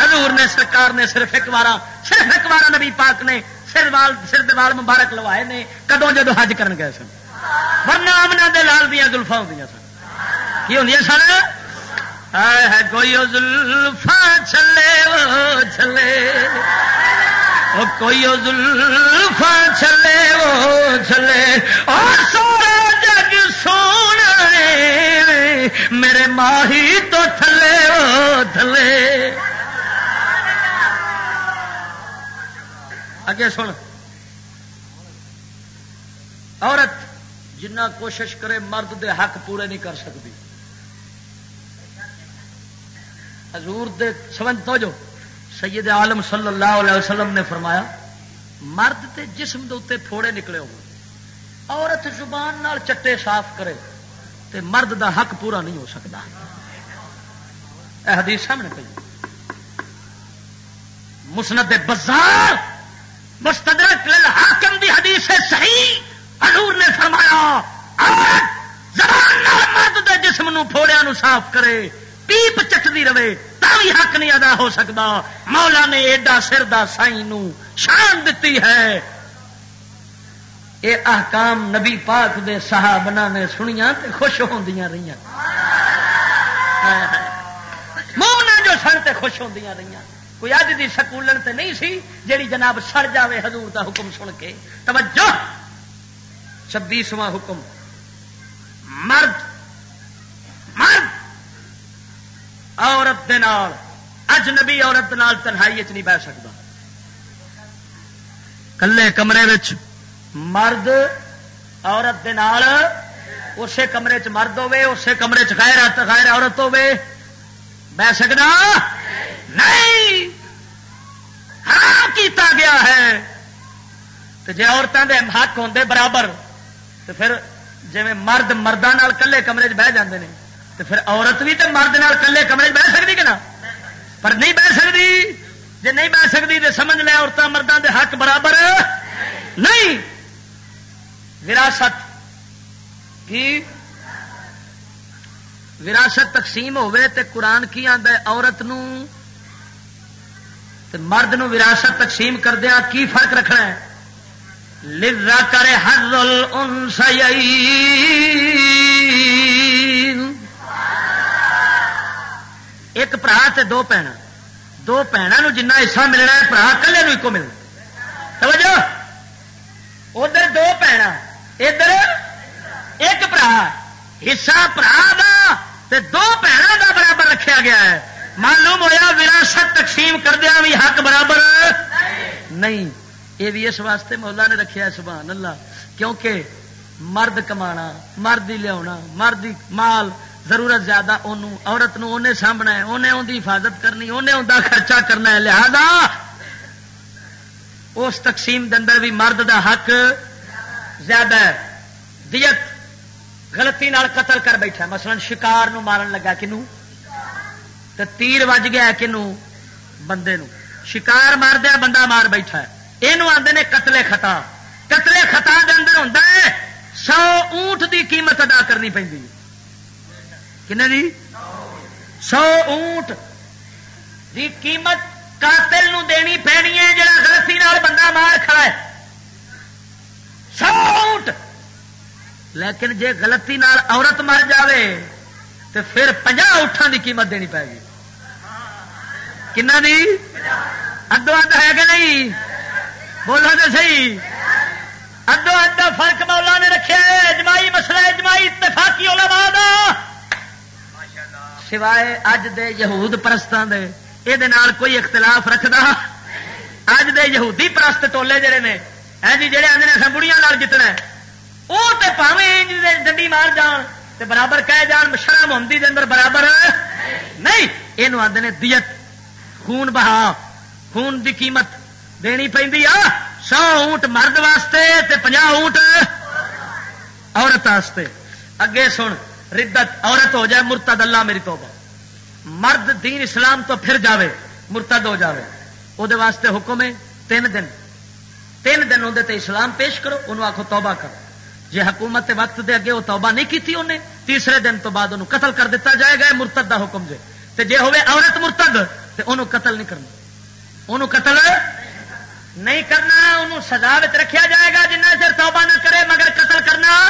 حضور نے سرکار نے صرف ایک بار صرف ایک بار نبی پاک نے سر وال سر دوال مبارک لوائے نے کدو جدو حج کر گئے سن۔ ورنہ امنا دے لال دیا زلفا ہوں سن۔ کی ہوں سن؟ ہے کوئی زلفا چلے وہ چلے کوئی زلفا چلے وہ چلے اور سارا جگ سونا میرے ماہی تو تھلے، وہ تھلے۔ اگے سن۔ عورت جنہ کوشش کرے مرد دے حق پورے نہیں کر سکتی۔ حضور دے سمجھ تو جو۔ سید عالم صلی اللہ علیہ وسلم نے فرمایا، مرد تے جسم دے اتنے تھوڑے نکلے ہو عورت زبان نال چٹے صاف کرے، تے مرد دا حق پورا نہیں ہو سکتا۔ اے حدیث سامنے پہ مسند بازار مستدرک للحاکم دی حدیث صحیح، حضور نے فرمایا، عورت زبان نال مرد دے جسم نو پھوڑیا نو صاف کرے۔ پیپ چٹتی رہے بھی حق نہیں ادا ہو سکتا مولا نے ایڈا سر دا سائی نو شان دیتی ہے یہ احکام نبی پاک دے صحابہ نے سنیا تے خوش ہوندیاں رہی مومنا جو سن تے خوش ہوندیاں رہی کوئی اج دی سکولن تے نہیں سی جیڑی جناب سڑ جاوے حضور دا حکم سن کے توجہ چھبیسواں حکم مرد مرد عورت دے نال، اجنبی عورت نال تنہائی چ نہیں بہ سکتا کلے کمرے وچ مرد عورت دے نال کمرے چ مرد ہوے اسی کمرے چ غیر غیر عورت ہوے بہ سکنا نہیں۔ حرام کیتا گیا ہے۔ تو جی عورتوں دے حق ہوندے برابر تو پھر جی مرد مردوں کلے کمرے چ بہ جاندے ہیں تو پھر عورت بھی تو مرد کلے کمرے بہ سکتی کہ نا پر نہیں بہ سکتی جی نہیں بہ سکتی تو سمجھ لیا عورتیں مردوں کے حق برابر؟ نہیں! وراثت کی؟ وراثت تقسیم ہوے تے قرآن کی آد عورت نو تے مرد نو وراثت تقسیم کردیا کی فرق رکھنا ہے؟ لرا کرے ہر ان ایک برا تے دو پینا دو بھنوں جنہ حصہ ملنا ہے برا کلے نو ایک ملنا سمجھو ادھر دو بھن ادھر ایک برا حصہ برا تے دو بھنوں کا برابر رکھا گیا ہے معلوم ہوا وراثت تقسیم کردیا بھی حق برابر نہیں یہ بھی اس واسطے مولا نے رکھا سبحان اللہ کیونکہ مرد کما مرد ہی لیا مرد مال ضرورت زیادہ انہوں عورت نو انہیں سامنا ہے انہیں ان کی حفاظت کرنی انہیں ان کا خرچہ کرنا ہے۔ لہذا اس تقسیم دے اندر بھی مرد دا حق زیادہ ہے۔ دیت غلطی نال قتل کر بیٹھا مثلا شکار نو مارن لگا کنو تو تیر وج گیا کنو بندے نو۔ شکار مار دیا بندہ مار بیٹھا ہے۔ یہ آتے نے قتل خطا۔ قتل خطا دے اندر ہوتا ہے، سو اونٹ دی قیمت ادا کرنی پہ کن جی سو اونٹ دی قیمت قاتل نو دینی پینی ہے، جڑا غلطی نال بندہ مار کھڑا ہے۔ سو اونٹ! لیکن جے غلطی نال عورت مر جاوے تو پھر پنجا اٹھان دی قیمت دینی پائے گی۔ کنا دی؟ ادو اد ہے کہ نہیں؟ بولو تو صحیح۔ ادو ادو فرق مولا نے رکھے اجمائی مسئلہ اجمائی اتفاقی علماء دا۔ سوائے اج دے یہود پرستان دے۔ یہ کوئی اختلاف رکھتا اج دے یہودی پرست ٹولے جڑے نے جی جہے آدھے بڑیاں جتنا وہ تو پاوے ڈنڈی مار جان تے برابر کہہ جان، شرم ہوندی دے اندر برابر۔ نہیں یہ آدھے دیت، خون بہا، خون دی قیمت دینی پہ سو اونٹ مرد واسطے تے پناہ اونٹ عورت واسطے۔ اگے سن ردت عورت ہو جائے، مرتد اللہ میری توبہ۔ مرد دین اسلام تو پھر جاوے، مرتد ہو جاوے۔ وہ واسطے حکم ہے، تین دن۔ تین دن اندر اسلام پیش کرو انہوں آخو توبہ کرو۔ جی حکومت وقت دے اگے وہ توبہ نہیں کی انہیں تیسرے دن تو بعد انہوں قتل کر دیتا جائے گا مرتد دا حکم جے۔ تے جے ہوئے عورت مرتد، تے انہوں قتل نہیں کرنا۔ انہوں قتل نہیں کرنا انہوں سزا رکھیا جائے گا، جنہ چر توبہ نہ کرے مگر قتل کرنا۔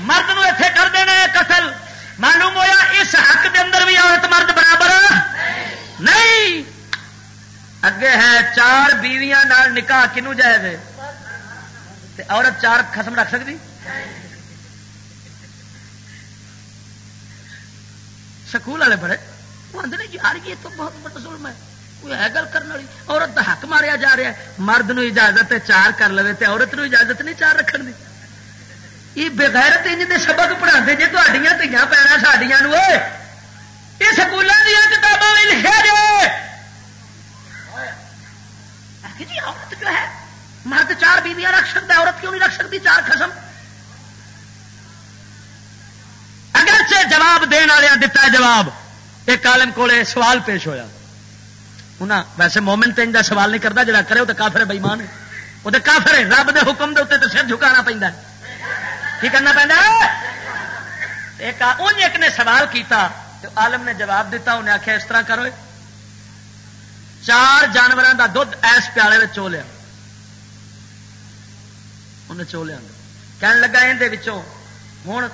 مرد نو اتے کر دینا قتل۔ معلوم ہوا اس حق دے اندر بھی عورت مرد برابر نہیں۔ اگے ہے چار بیویاں نال نکاح کنو جائے گے عورت چار خسم رکھ سکتی؟ سکول والے بڑے وہ آدھے یار یہ تو بہت بڑا ظلم ہے۔ کوئی ہے گل کرنے والی؟ عورت کا حق ماریا جا رہا ہے۔ مرد نو اجازت ہے چار کر لے تو عورت نو اجازت نہیں چار رکھنے کی یہ بغیرت ان کے سبق پڑھا جی تھوڑیاں تیاں پینا سڈیا یہ سکولوں دیا کتابوں میں لکھا جائے جی عورت جو ہے مرد چار بیویاں رکھ سکتا عورت کیوں نہیں رکھ سکتی چار قسم اگرچہ جواب دن والے دتا جواب ایک عالم کو سوال پیش ہویا انہاں ویسے مومن تین کا سوال نہیں کرتا جا کرے وہ تو کافر بئیمان ہے وہ تو کافر ہے رب دے حکم دے اتنے تو سر جھکانا پہ کی کرنا پہنا ایک ان ایک نے سوال کیتا، تو عالم نے جواب دیتا، انہیں آخیا اس طرح کرو چار جانوروں کا دھد ایس پیالے میں چو لیا انہیں چو لیا کہنے لگا اندر ہوں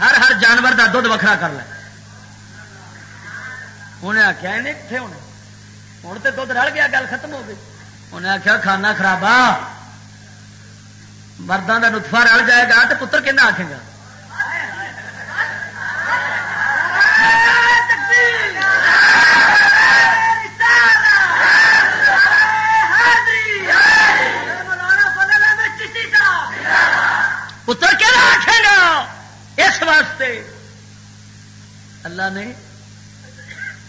ہر ہر جانور کا دھد وکرا کر لیا انہیں آخیا انہیں کتنے ہونے۔ ہوں تو دھد رل گیا، گل ختم ہو گئی۔ انہیں آخیا کھانا خرابا مردوں کا نتفا رل جائے گا تو پتر کہنا آخے گا؟ پتر کہنا آخے گا؟ اس واسطے۔ اللہ نے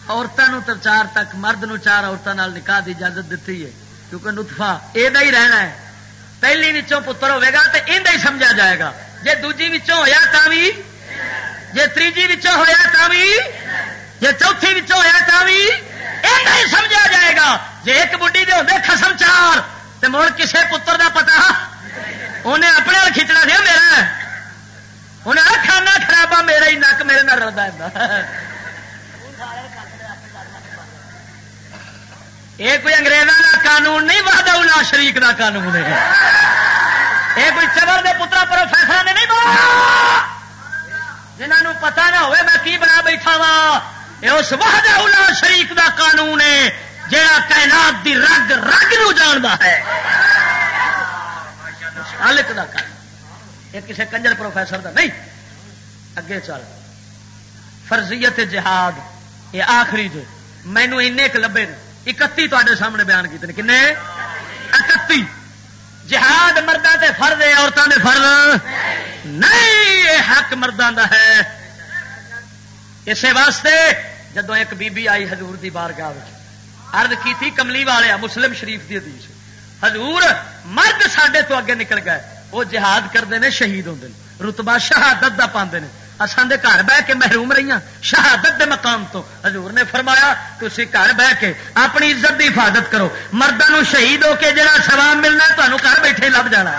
عورتوں تو چار تک مرد نو چار عورتوں نکاح کی اجازت دیتی ہے، کیونکہ نتفا یہ رہنا ہے۔ پہلی وچوں پتر ہوے گا تو یہ سمجھا جائے گا۔ جی دوجی ہوا تا بھی جی تیجی ہوا تا بھی جی چوتھی ہوا تا بھی یہ سمجھا جائے گا۔ جی ایک بڑھی دے ہوتے خسم چار تو مڑ کسے پتر دا پتا انہیں اپنے کھچنا سی میرا۔ انہیں کھانا خرابہ میرا ہی نک میرے نال رلتا یہ کوئی انگریزوں کا قانون نہیں، وحدہ الا شریک کا قانون ہے۔ یہ کوئی چبر دے پترا پروفیسر نے نہیں بنا جنہوں پتا نہ ہوئے میں کی بنا بیٹھا وا یہ اس وحدہ الا شریک کا قانون ہے جہاں کائنات دی رگ رگ نو جانتا ہے۔ خالق دا قانون۔ یہ کسی کنجر پروفیسر دا نہیں۔ اگے چل۔ فرضیت جہاد، یہ آخری جو۔ مینو این لبے نے اکتی تے سامنے بیان کیتے ہیں کنے؟ اکتی جہاد مردہ تے فرد ہے عورتوں نے فرد نہیں، یہ حق مردوں کا ہے۔ اسی واسطے جدو ایک بی بی آئی حضور دی بارگاہ ارد کی تھی کملی والے مسلم شریف دی حدیث۔ حضور مرد سڈے تو اگے نکل گئے۔ وہ جہاد کرتے ہیں شہید ہوتے ہیں رتبا شہادت کا پاندے ہیں اسان دے گھر بہ کے محروم رہی شہادت دے مقام تو۔ حضور نے فرمایا تھی گھر بہ کے اپنی عزت کی حفاظت کرو۔ مردوں شہید ہو کے جڑا سواب ملنا تمہیں گھر بیٹھے لب جانا۔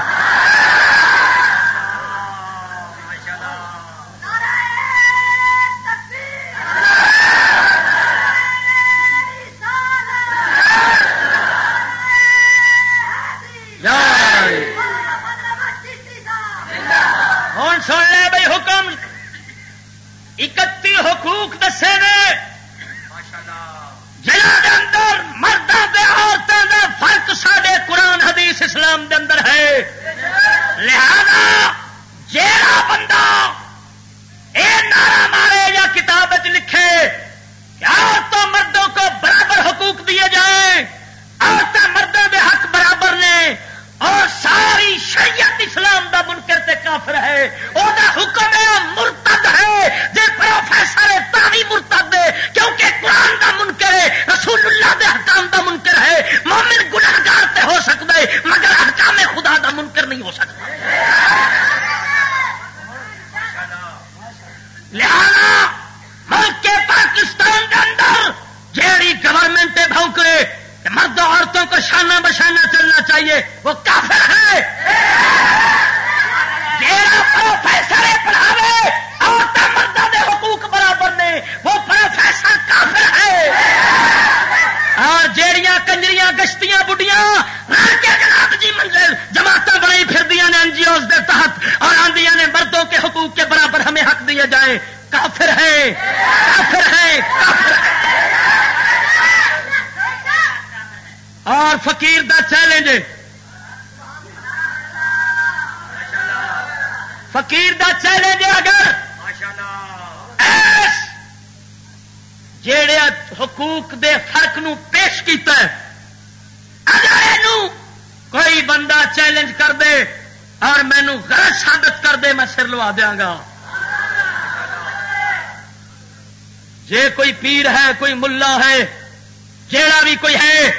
کوئی ملا ہے، جیڑا بھی کوئی ہے۔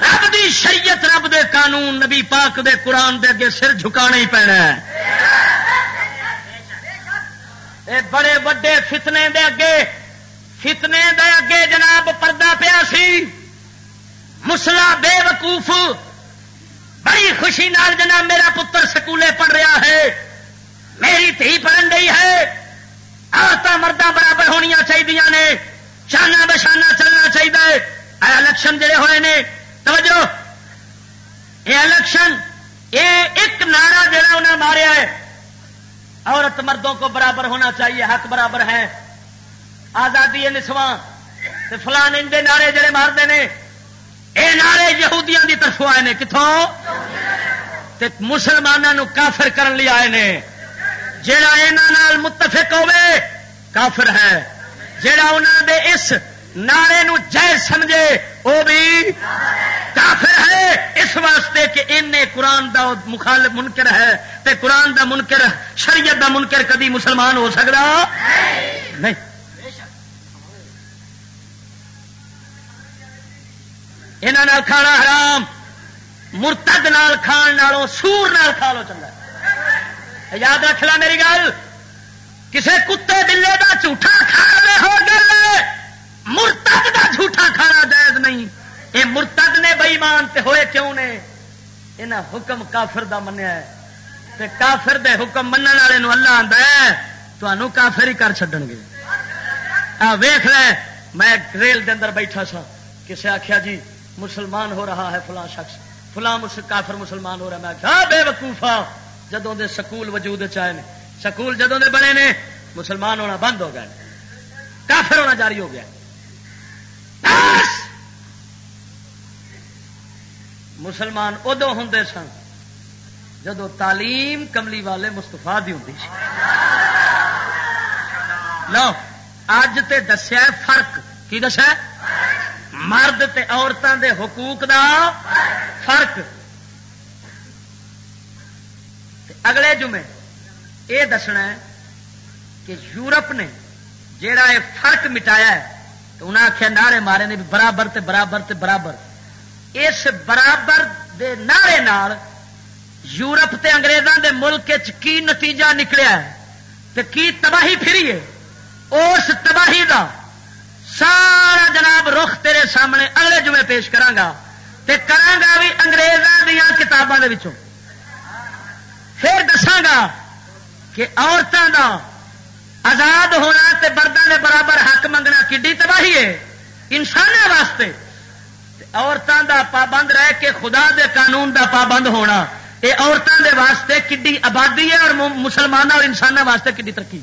رب دی شریعت، رب دے قانون، نبی پاک دے قرآن دے اگے سر جھکانا ہی پینا اے بڑے وڈے فتنے دے اگے، فتنے دے اگے جناب پردہ پیا سی۔ مسلا بے وقوف بڑی خوشی نال جناب میرا پتر سکولے پڑھ رہا ہے۔ میری تھی پڑھن گئی ہے۔ آتا مردہ برابر ہونیا چاہیے نے۔ شانہ بشانہ چلنا چاہیے الیکشن جڑے ہوئے نے۔ توجہ۔ یہ الیکشن یہ ایک نعرہ جڑا انہیں ماریا ہے۔ عورت مردوں کو برابر ہونا چاہیے، حق برابر ہے آزادی نسواں۔ فلان ان نعرے جڑے مارتے ہیں یہ نعرے یہودیاں دی طرف آئے نے۔ کتوں مسلمانوں کافر کرن لی آئے نے۔ جڑا یہاں متفق ہوے کافر ہے۔ جڑا انہوں دے اس نعرے نو جائز سمجھے وہ بھی کافر ہے۔ اس واسطے کہ ان قرآن دا مخالف منکر ہے، تے قرآن دا منکر، شریعت دا منکر کدی مسلمان ہو سکتا نہیں۔ یہاں کھانا حرام، مرتد نال کھان نالوں، سور نال کھا لو چنگا۔ یاد رکھ لا میری گل۔ کسے کتے بلے دا جھوٹا کھا لے ہو گئے مرتد دا جھوٹا کھانا جائز نہیں۔ یہ مرتد نے بئیمان تے ہوئے کیوں نے؟ یہاں حکم کافر دا منیا ہے۔ تے کافر دے حکم من والے اللہ آتا کافر ہی کر چڈن گے۔ ویخ لے، میں ریل دے اندر بیٹھا سا۔ کسے آخیا جی مسلمان ہو رہا ہے فلاں شخص۔ فلاں کافر مسلمان ہو رہا میں آخیا بے وقوفا جدوں دے سکول وجود چائے نے۔ سکول جدوں دے بنے نے، مسلمان ہونا بند ہو گئے۔ کافر ہونا جاری ہو گیا۔ مسلمان ادو ہوں سن جدو تعلیم کملی والے مستفا دی ہوں لو، اج تے دسیا فرق۔ کی دسیا مرد تے عورتوں دے حقوق دا فرق۔ اگلے جمعے یہ دسنا ہے کہ یورپ نے جیڑا یہ فرق مٹایا ہے، تو انہیں آخیا نعرے مارے نے برابر تے برابر تے برابر۔ اس برابر دے نعرے نال یورپ تے انگریزاں دے ملک کی نتیجہ نکلیا ہے؟ تے کی تباہی پھری ہے؟ اس تباہی دا سارا جناب رخ تیرے سامنے اگلے جمعے پیش کرانگا۔ تے کرانگا بھی انگریزاں دیا کتاباں دے وچوں۔ پھر دساگا کہ عورتوں دا آزاد ہونا تے بردوں کے برابر حق منگنا کڈی تباہی ہے؟ انسان واسطے۔ عورتوں دا پابند رہ کے خدا دے قانون دا پابند ہونا یہ عورتوں دے واسطے کڈی آبادی ہے اور مسلمانوں اور انسانوں واسطے کڈی ترقی؟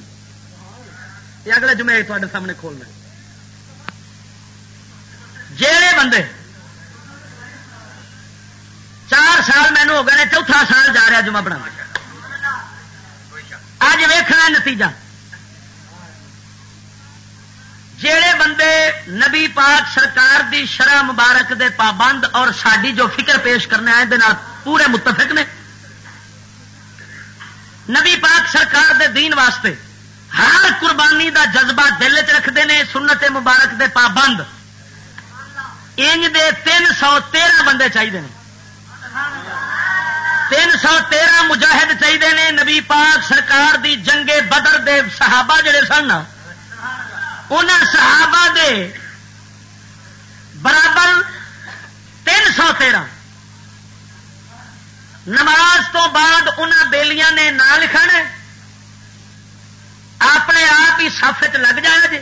یہ اگلے جمعے تے سامنے کھولنا جہے بندے چار سال مینو ہو گئے چوتھا سال جا رہا جمعہ بنا اج ویخنا نتیجہ۔ جڑے بندے نبی پاک سرکار دی شرح مبارک دے پابند اور ساری جو فکر پیش کرنے آئے پورے متفق نے۔ نبی پاک سرکار دے دین واسطے ہر قربانی دا جذبہ دل چ رکھتے ہیں سنت مبارک دے پابند۔ انج دے تین سو تیرہ بندے چاہیے تین سو تیرہ مجاہد چاہیے نے نبی پاک سرکار دی جنگے بدر دے صحابہ جڑے سن ان صحابہ دے برابر تین سو تیرہ۔ نماز تو بعد ان بیلیاں نے نام لکھا اپنے آپ ہی سف چ لگ جائے جی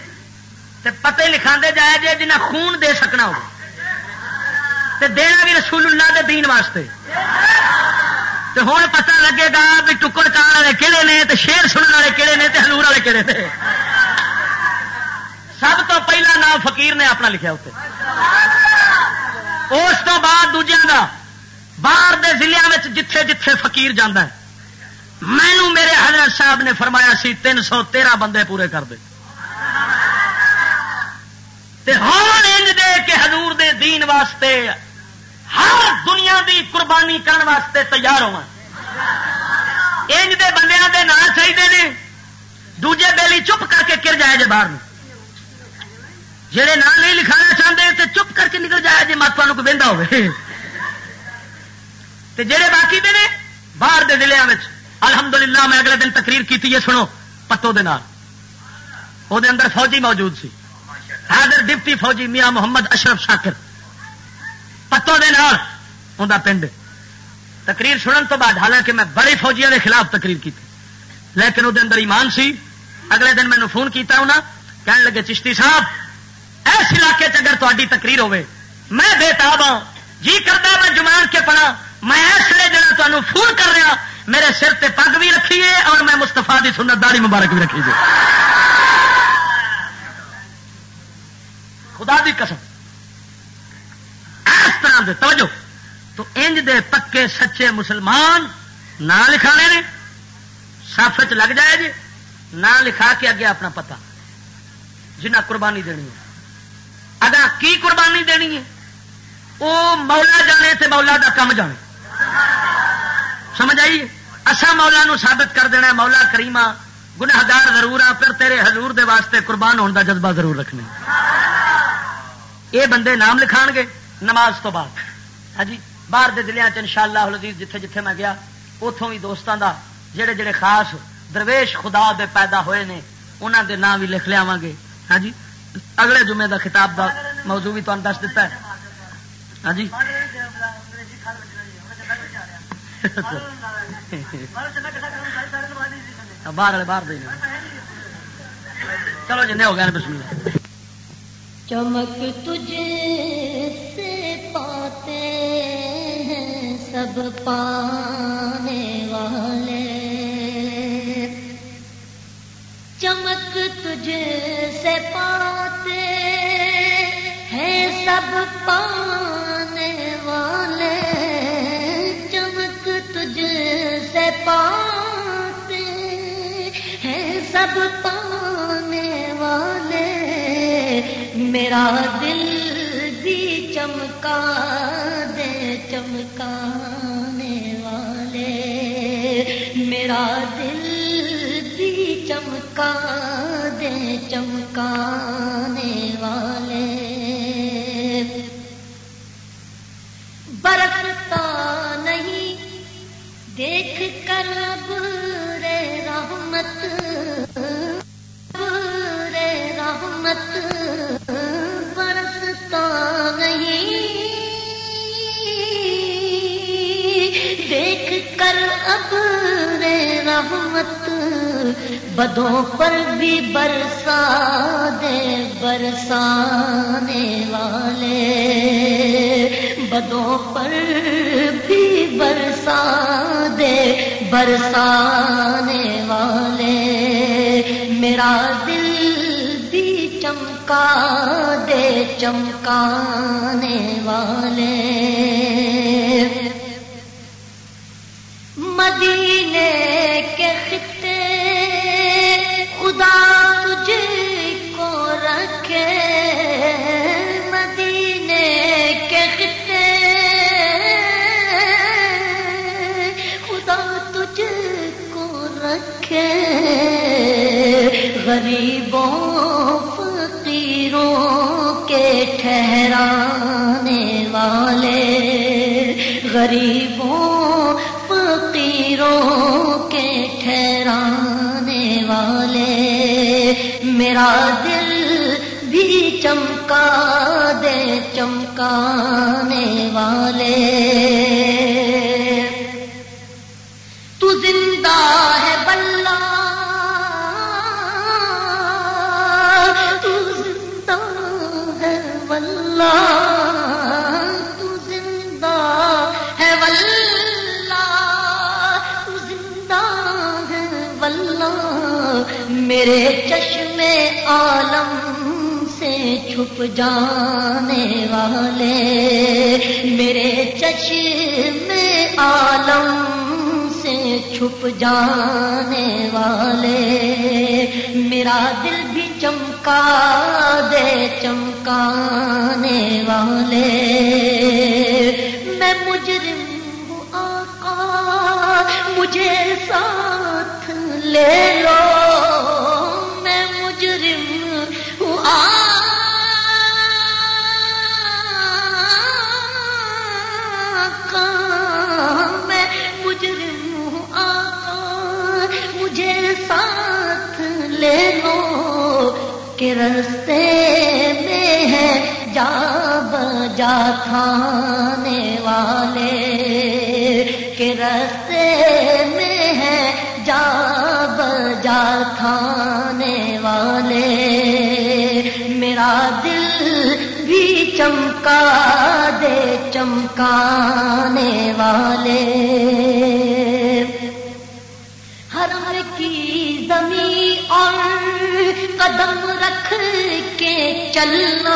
پتے لکھا دے جائے جی جنہیں خون دے سکنا ہو۔ دینا بھی رسول اللہ دے دین واسطے۔ ہوں پتہ لگے گا بھی ٹکڑ کان والے کہڑے نے شیر سننے والے کہڑے نے ہلور والے کہڑے نے. سب تو پہلا نام فقیر نے اپنا لکھا اتنے اس تو بعد دوجے کا باہر دے ضلع میں جتھے جتھے فقیر جانا ہے. مینو میرے حضرت صاحب نے فرمایا سی تین سو تیرہ بندے پورے کر دے. ہوں انج دے کہ حضور دے دین واسطے ہر دنیا دی قربانی کرنے واسطے تیار ہوا انج دے بندیاں دے نام چاہیے دوجے بیلی چپ کر کے گر جائے جی باہر جہے نام نہیں لکھانا چاہتے تو چپ کر کے نکل جائے جی مت کو بہتا ہوے جہے باقی دے باہر دے ضلع الحمدللہ، میں اگلے دن تقریر کی سنو پتو دے نال۔ وہ اندر فوجی موجود سی۔ حاضر ڈپٹی فوجی میاں محمد اشرف شاکر۔ پتوں دے نال۔ انہوں پنڈ۔ تقریر سنن تو بعد حالانکہ میں بڑے فوجیوں کے خلاف تقریر کی لیکن وہ اندر ایمان سی۔ اگلے دن مینو فون کیتا انہوں کہنے لگے، چشتی صاحب اس علاقے اگر تاری تقریر ہوے میں بےتاب ہوں جی کرتا میں جمان کے پڑھا میں اس لیے جا تمہیں فون کر رہا۔ میرے سر تے پگ بھی رکھیے اور میں مستفا کی سنت داری مبارک بھی رکھیے خدا دی قسم۔ اس دے، توجہ۔ تو انج دے پکے سچے مسلمان نہ لکھانے نے۔ سف چ لگ جائے جی نہ لکھا کے اگے اپنا پتا جنہ قربانی دینی ہے۔ اگر کی قربانی دینی ہے؟ وہ مولا جانے تے مولا دا کم جانے۔ سمجھ آئیے اصا مولا نو ثابت کر دینا مولا کریما گناہگار ضرور آ پھر تیرے حضور دے واسطے قربان ہونے کا جذبہ ضرور رکھنے۔ یہ بندے نام لکھا گے۔ نماز تو بعد۔ ہاں جی؟ باہر دے دلیا ان شاء اللہ جتھے جتھے میں گیا اتوں بھی دوستوں دا جڑے جڑے خاص درویش خدا دے پیدا ہوئے نے انہوں دے نام بھی لکھ لیا گے۔ ہاں جی؟ اگلے جمعے دا خطاب دا موضوع بھی تمہیں دس دیتا ہے۔ ہاں جی؟ باہر باہر چلو جی، جن ہو گیا بسم چمک تجھے سے پاتے ہیں سب پانے والے۔ چمک تجھے سے پاتے ہیں سب پانے والے۔ چمک تجھے سے پاتے ہیں سب پانے والے۔ میرا دل بھی چمکا دے، چمکانے والے۔ میرا دل بھی چمکا دے، چمکانے والے۔ برکتا نہیں، دیکھ کر اب رحمت۔ رحمت دیکھ کر اب رحمت بدوں پر بھی برسا دے برسانے والے۔ بدوں پر بھی برسا دے برسانے والے۔ میرا دل چمکا دے، چمکانے والے۔ مدینے کے خطے، خدا تجھ کو رکھے۔ مدینے کے خطے، خدا تجھ کو رکھے۔ غریبوں ٹھہرانے والے غریبوں کے ٹھہرانے والے۔ میرا دل بھی چمکا دے چمکانے والے۔ میرے چشمے عالم سے چھپ جانے والے، میرے چشمے عالم سے چھپ جانے والے۔ میرا دل بھی چم چمکا دے، چمکانے والے۔ میں مجرم ہوں آقا، مجھے ساتھ لے لو۔ میں مجرم ہوں آ لے لو۔ کہ رستے میں ہے جا بجا تھانے والے کہ رستے میں ہے جا بجا تھانے والے میرا دل بھی چمکا دے چمکانے والے ہر ہر کی زمین اور قدم رکھ کے چلنا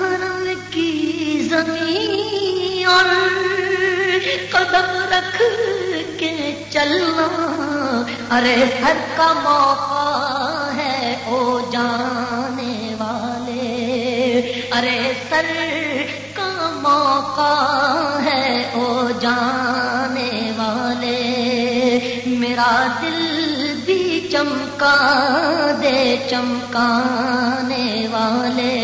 حرم کی زمین، اور قدم رکھ کے چلنا۔ ارے ہر کا موقع ہے او جانے والے۔ ارے سر کا موقع ہے او جانے والے۔ میرا دل چمکا دے چمکانے والے۔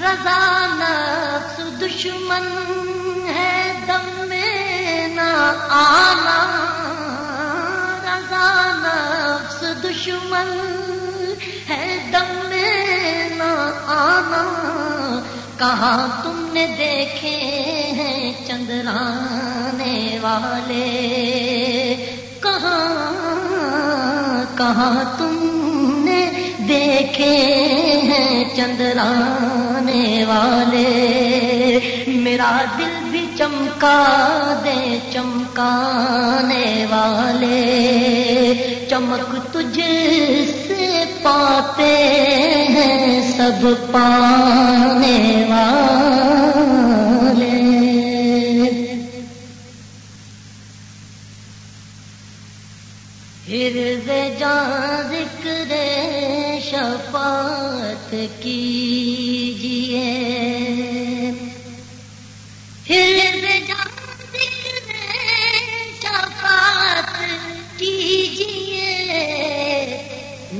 رضا نفس دشمن ہے دم میں، نہ آنا رضا نفس دشمن ہے دم میں، نہ آنا کہاں تم نے دیکھے ہیں چندرانے والے؟ کہاں کہاں تم دیکھے ہیں چندرانے والے۔ میرا دل بھی چمکا دے چمکانے والے۔ چمک تجھ سے پاتے ہیں سب پانے والے۔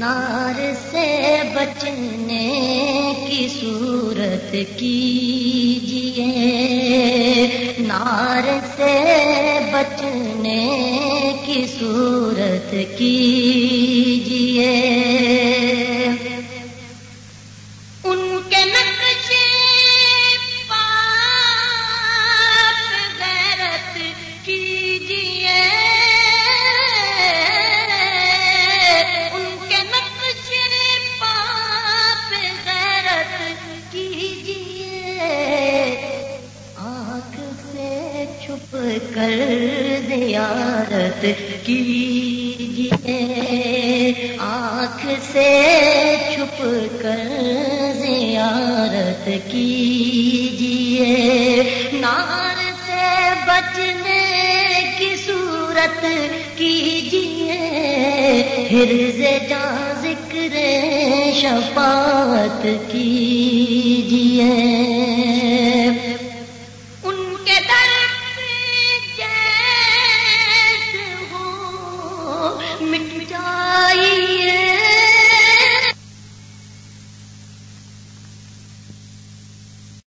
نار سے بچنے کی صورت کیجیے نار سے بچنے کی صورت کیجیے زیارت کیجیے آنکھ سے چھپ کر زیارت کیجیے نار سے بچنے کی صورت کیجیے ہرز جا ذکر شفاعت کیجیے